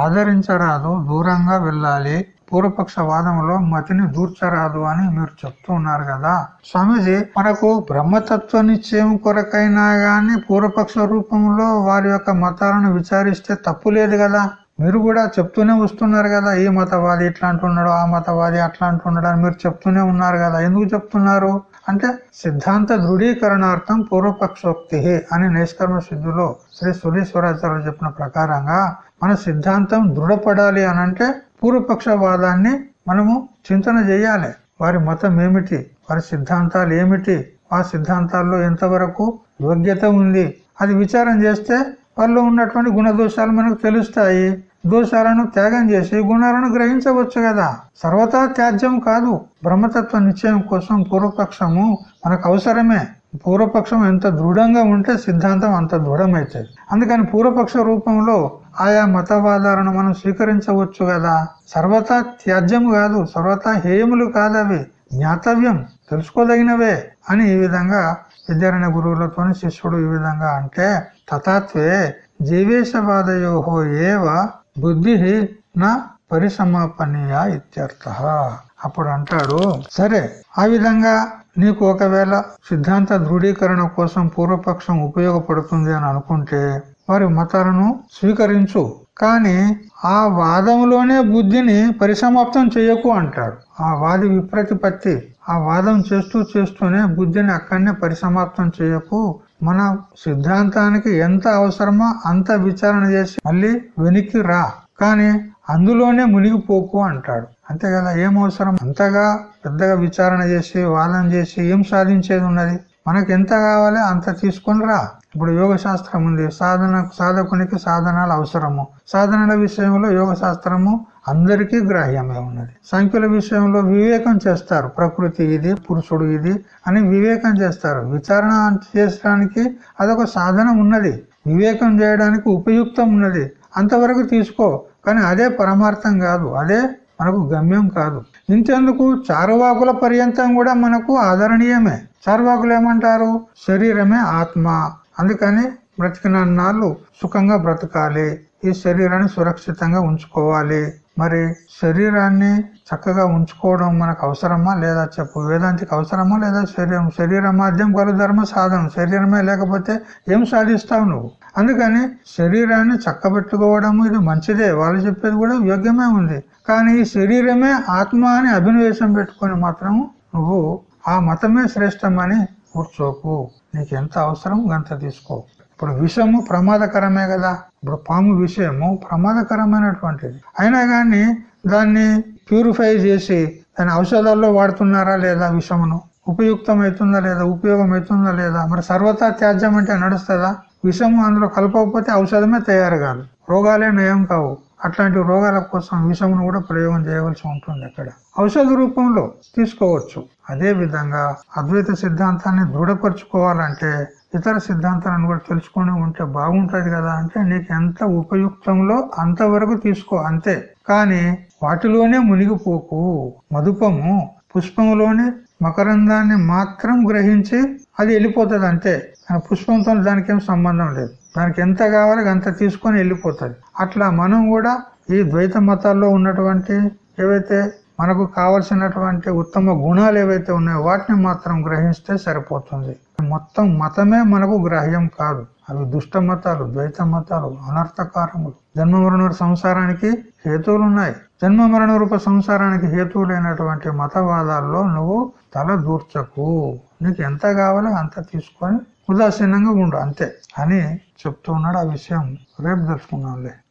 ఆదరించరాదు దూరంగా వెళ్ళాలి. పూర్వపక్ష వాదంలో మతిని దూర్చరాదు అని మీరు చెప్తూ ఉన్నారు కదా. స్వామీజీ మనకు బ్రహ్మతత్వ నిశ్చయం కొరకైనా గాని పూర్వపక్ష రూపంలో వారి యొక్క మతాలను విచారిస్తే తప్పు లేదు కదా. మీరు కూడా చెప్తూనే వస్తున్నారు కదా ఈ మతవాది ఇట్లా అంటున్నాడు ఆ మతవాది అట్లా అంటున్నాడు అని మీరు చెప్తూనే ఉన్నారు కదా. ఎందుకు చెప్తున్నారు? అంటే సిద్ధాంత దృఢీకరణార్థం పూర్వపక్షోక్తి అని నైష్కర్మ సిద్ధులో శ్రీ సులీశ్వరాచార్య చెప్పిన ప్రకారంగా మన సిద్ధాంతం దృఢపడాలి అనంటే పూర్వపక్షవాదాన్ని మనము చింతన చేయాలి. వారి మతం ఏమిటి? వారి సిద్ధాంతాలు ఏమిటి? ఆ సిద్ధాంతాల్లో ఎంతవరకు యోగ్యత ఉంది? అది విచారం చేస్తే వాళ్ళు ఉన్నటువంటి గుణదోషాలు మనకు తెలుస్తాయి. దోషాలను త్యాగం చేసి గుణాలను గ్రహించవచ్చు కదా. సర్వతా త్యాజ్యం కాదు. బ్రహ్మతత్వ నిశ్చయం కోసం పూర్వపక్షము మనకు అవసరమే. పూర్వపక్షం ఎంత దృఢంగా ఉంటే సిద్ధాంతం అంత దృఢమవుతుంది. అందుకని పూర్వపక్ష రూపంలో ఆయా మతవాదాలను మనం స్వీకరించవచ్చు కదా. సర్వతా త్యాజ్యం కాదు సర్వతా హేయములు కాదు అవి జ్ఞాతవ్యం తెలుసుకోదగినవే అని ఈ విధంగా విద్యారణ్య గురువులతో శిష్యుడు ఈ విధంగా అంటే తథాత్వే జీవేశవాదయోహో ఏవ బుద్ధి నా పరిసమాపనీయ ఇత్యర్థ. అప్పుడు అంటాడు సరే ఆ విధంగా నీకు ఒకవేళ సిద్ధాంత దృఢీకరణ కోసం పూర్వపక్షం ఉపయోగపడుతుంది అని అనుకుంటే వారి మతాలను స్వీకరించు. కానీ ఆ వాదంలోనే బుద్ధిని పరిసమాప్తం చేయకు అంటాడు. ఆ వాది విప్రతిపత్తి. ఆ వాదం చేస్తూ చేస్తూనే బుద్ధిని అక్కడనే పరిసమాప్తం చేయకు. మన సిద్ధాంతానికి ఎంత అవసరమో అంత విచారణ చేసి మళ్ళీ వెనక్కి రా. కానీ అందులోనే మునిగిపోకు అంటాడు. అంతే కదా ఏం అవసరం? అంతగా పెద్దగా విచారణ చేసి వాదన చేసి ఏం సాధించేది ఉన్నది? మనకు ఎంత కావాలి అంత తీసుకొని రా. ఇప్పుడు యోగ శాస్త్రం ఉంది. సాధన సాధకునికి సాధనాలు అవసరము. సాధనల విషయంలో యోగ శాస్త్రము అందరికీ గ్రాహ్యమే ఉన్నది. సంఖ్యల విషయంలో వివేకం చేస్తారు. ప్రకృతి ఇది పురుషుడు ఇది అని వివేకం చేస్తారు. విచారణ చేసడానికి అదొక సాధన ఉన్నది. వివేకం చేయడానికి ఉపయుక్తం ఉన్నది. అంతవరకు తీసుకో కానీ అదే పరమార్థం కాదు. అదే మనకు గమ్యం కాదు. ఇంతెందుకు? చారువాకుల పర్యంతం కూడా మనకు ఆదరణీయమే. చారువాకులు ఏమంటారు? శరీరమే ఆత్మ. అందుకని బ్రతికిన నాళ్ళు సుఖంగా బ్రతకాలి. ఈ శరీరాన్ని సురక్షితంగా ఉంచుకోవాలి. మరి శరీరాన్ని చక్కగా ఉంచుకోవడం మనకు అవసరమా లేదా చెప్పు? వేదాంతికి అవసరమా లేదా శరీరం? శరీర మాధ్యం గల ధర్మ సాధనం. శరీరమే లేకపోతే ఏం సాధిస్తావు నువ్వు? అందుకని శరీరాన్ని చక్కబెట్టుకోవడం ఇది మంచిదే. వాళ్ళు చెప్పేది కూడా యోగ్యమే ఉంది. కానీ ఈ శరీరమే ఆత్మ అని అభినవేశం పెట్టుకొని మాత్రం నువ్వు ఆ మతమే శ్రేష్టమని కూర్చోకు. నీకు ఎంత అవసరం గంత తీసుకో. ఇప్పుడు విషము ప్రమాదకరమే కదా. ఇప్పుడు పాము విషయము ప్రమాదకరమైనటువంటిది. అయినా కానీ దాన్ని ప్యూరిఫై చేసి దాని ఔషధాల్లో వాడుతున్నారా లేదా విషమును? ఉపయుక్తం అవుతుందా లేదా? ఉపయోగం అవుతుందా లేదా? మరి సర్వతా త్యాజ్యం అంటే నడుస్తుందా? విషము అందులో కలపకపోతే ఔషధమే తయారు కాదు. రోగాలే నయం కావు. అట్లాంటి రోగాల కోసం విషమును కూడా ప్రయోగం చేయవలసి ఉంటుంది అక్కడ. ఔషధ రూపంలో తీసుకోవచ్చు. అదే విధంగా అద్వైత సిద్ధాంతాన్ని దృఢపరచుకోవాలంటే ఇతర సిద్ధాంతాలను కూడా తెలుసుకొని ఉంటే బాగుంటది కదా అంటే నీకు ఎంత ఉపయుక్తంలో అంతవరకు తీసుకో అంతే. కానీ వాటిలోనే మునిగిపోకు. మధుపము పుష్పంలోని మకరందాన్ని మాత్రం గ్రహించి అది వెళ్ళిపోతుంది అంతే. పుష్పంతో దానికి ఏం సంబంధం లేదు. దానికి ఎంత కావాలో అంత తీసుకొని వెళ్ళిపోతుంది. అట్లా మనం కూడా ఈ ద్వైత మతాల్లో ఉన్నటువంటి ఏవైతే మనకు కావలసినటువంటి ఉత్తమ గుణాలు ఏవైతే ఉన్నాయో వాటిని మాత్రం గ్రహిస్తే సరిపోతుంది. మొత్తం మతమే మనకు గ్రాహ్యం కాదు. అవి దుష్ట మతాలు ద్వైత మతాలు అనర్థకారములు. జన్మ మరణ సంసారానికి హేతువులు ఉన్నాయి. జన్మ మరణ రూప సంసారానికి హేతువులైనటువంటి మతవాదాల్లో నువ్వు తల దూర్చకు. నీకు ఎంత కావాలో అంత తీసుకొని ఉదాసీనంగా ఉండు అంతే అని చెప్తూ ఉన్నాడు ఆ విషయం. రేపు తెలుసుకున్నాంలే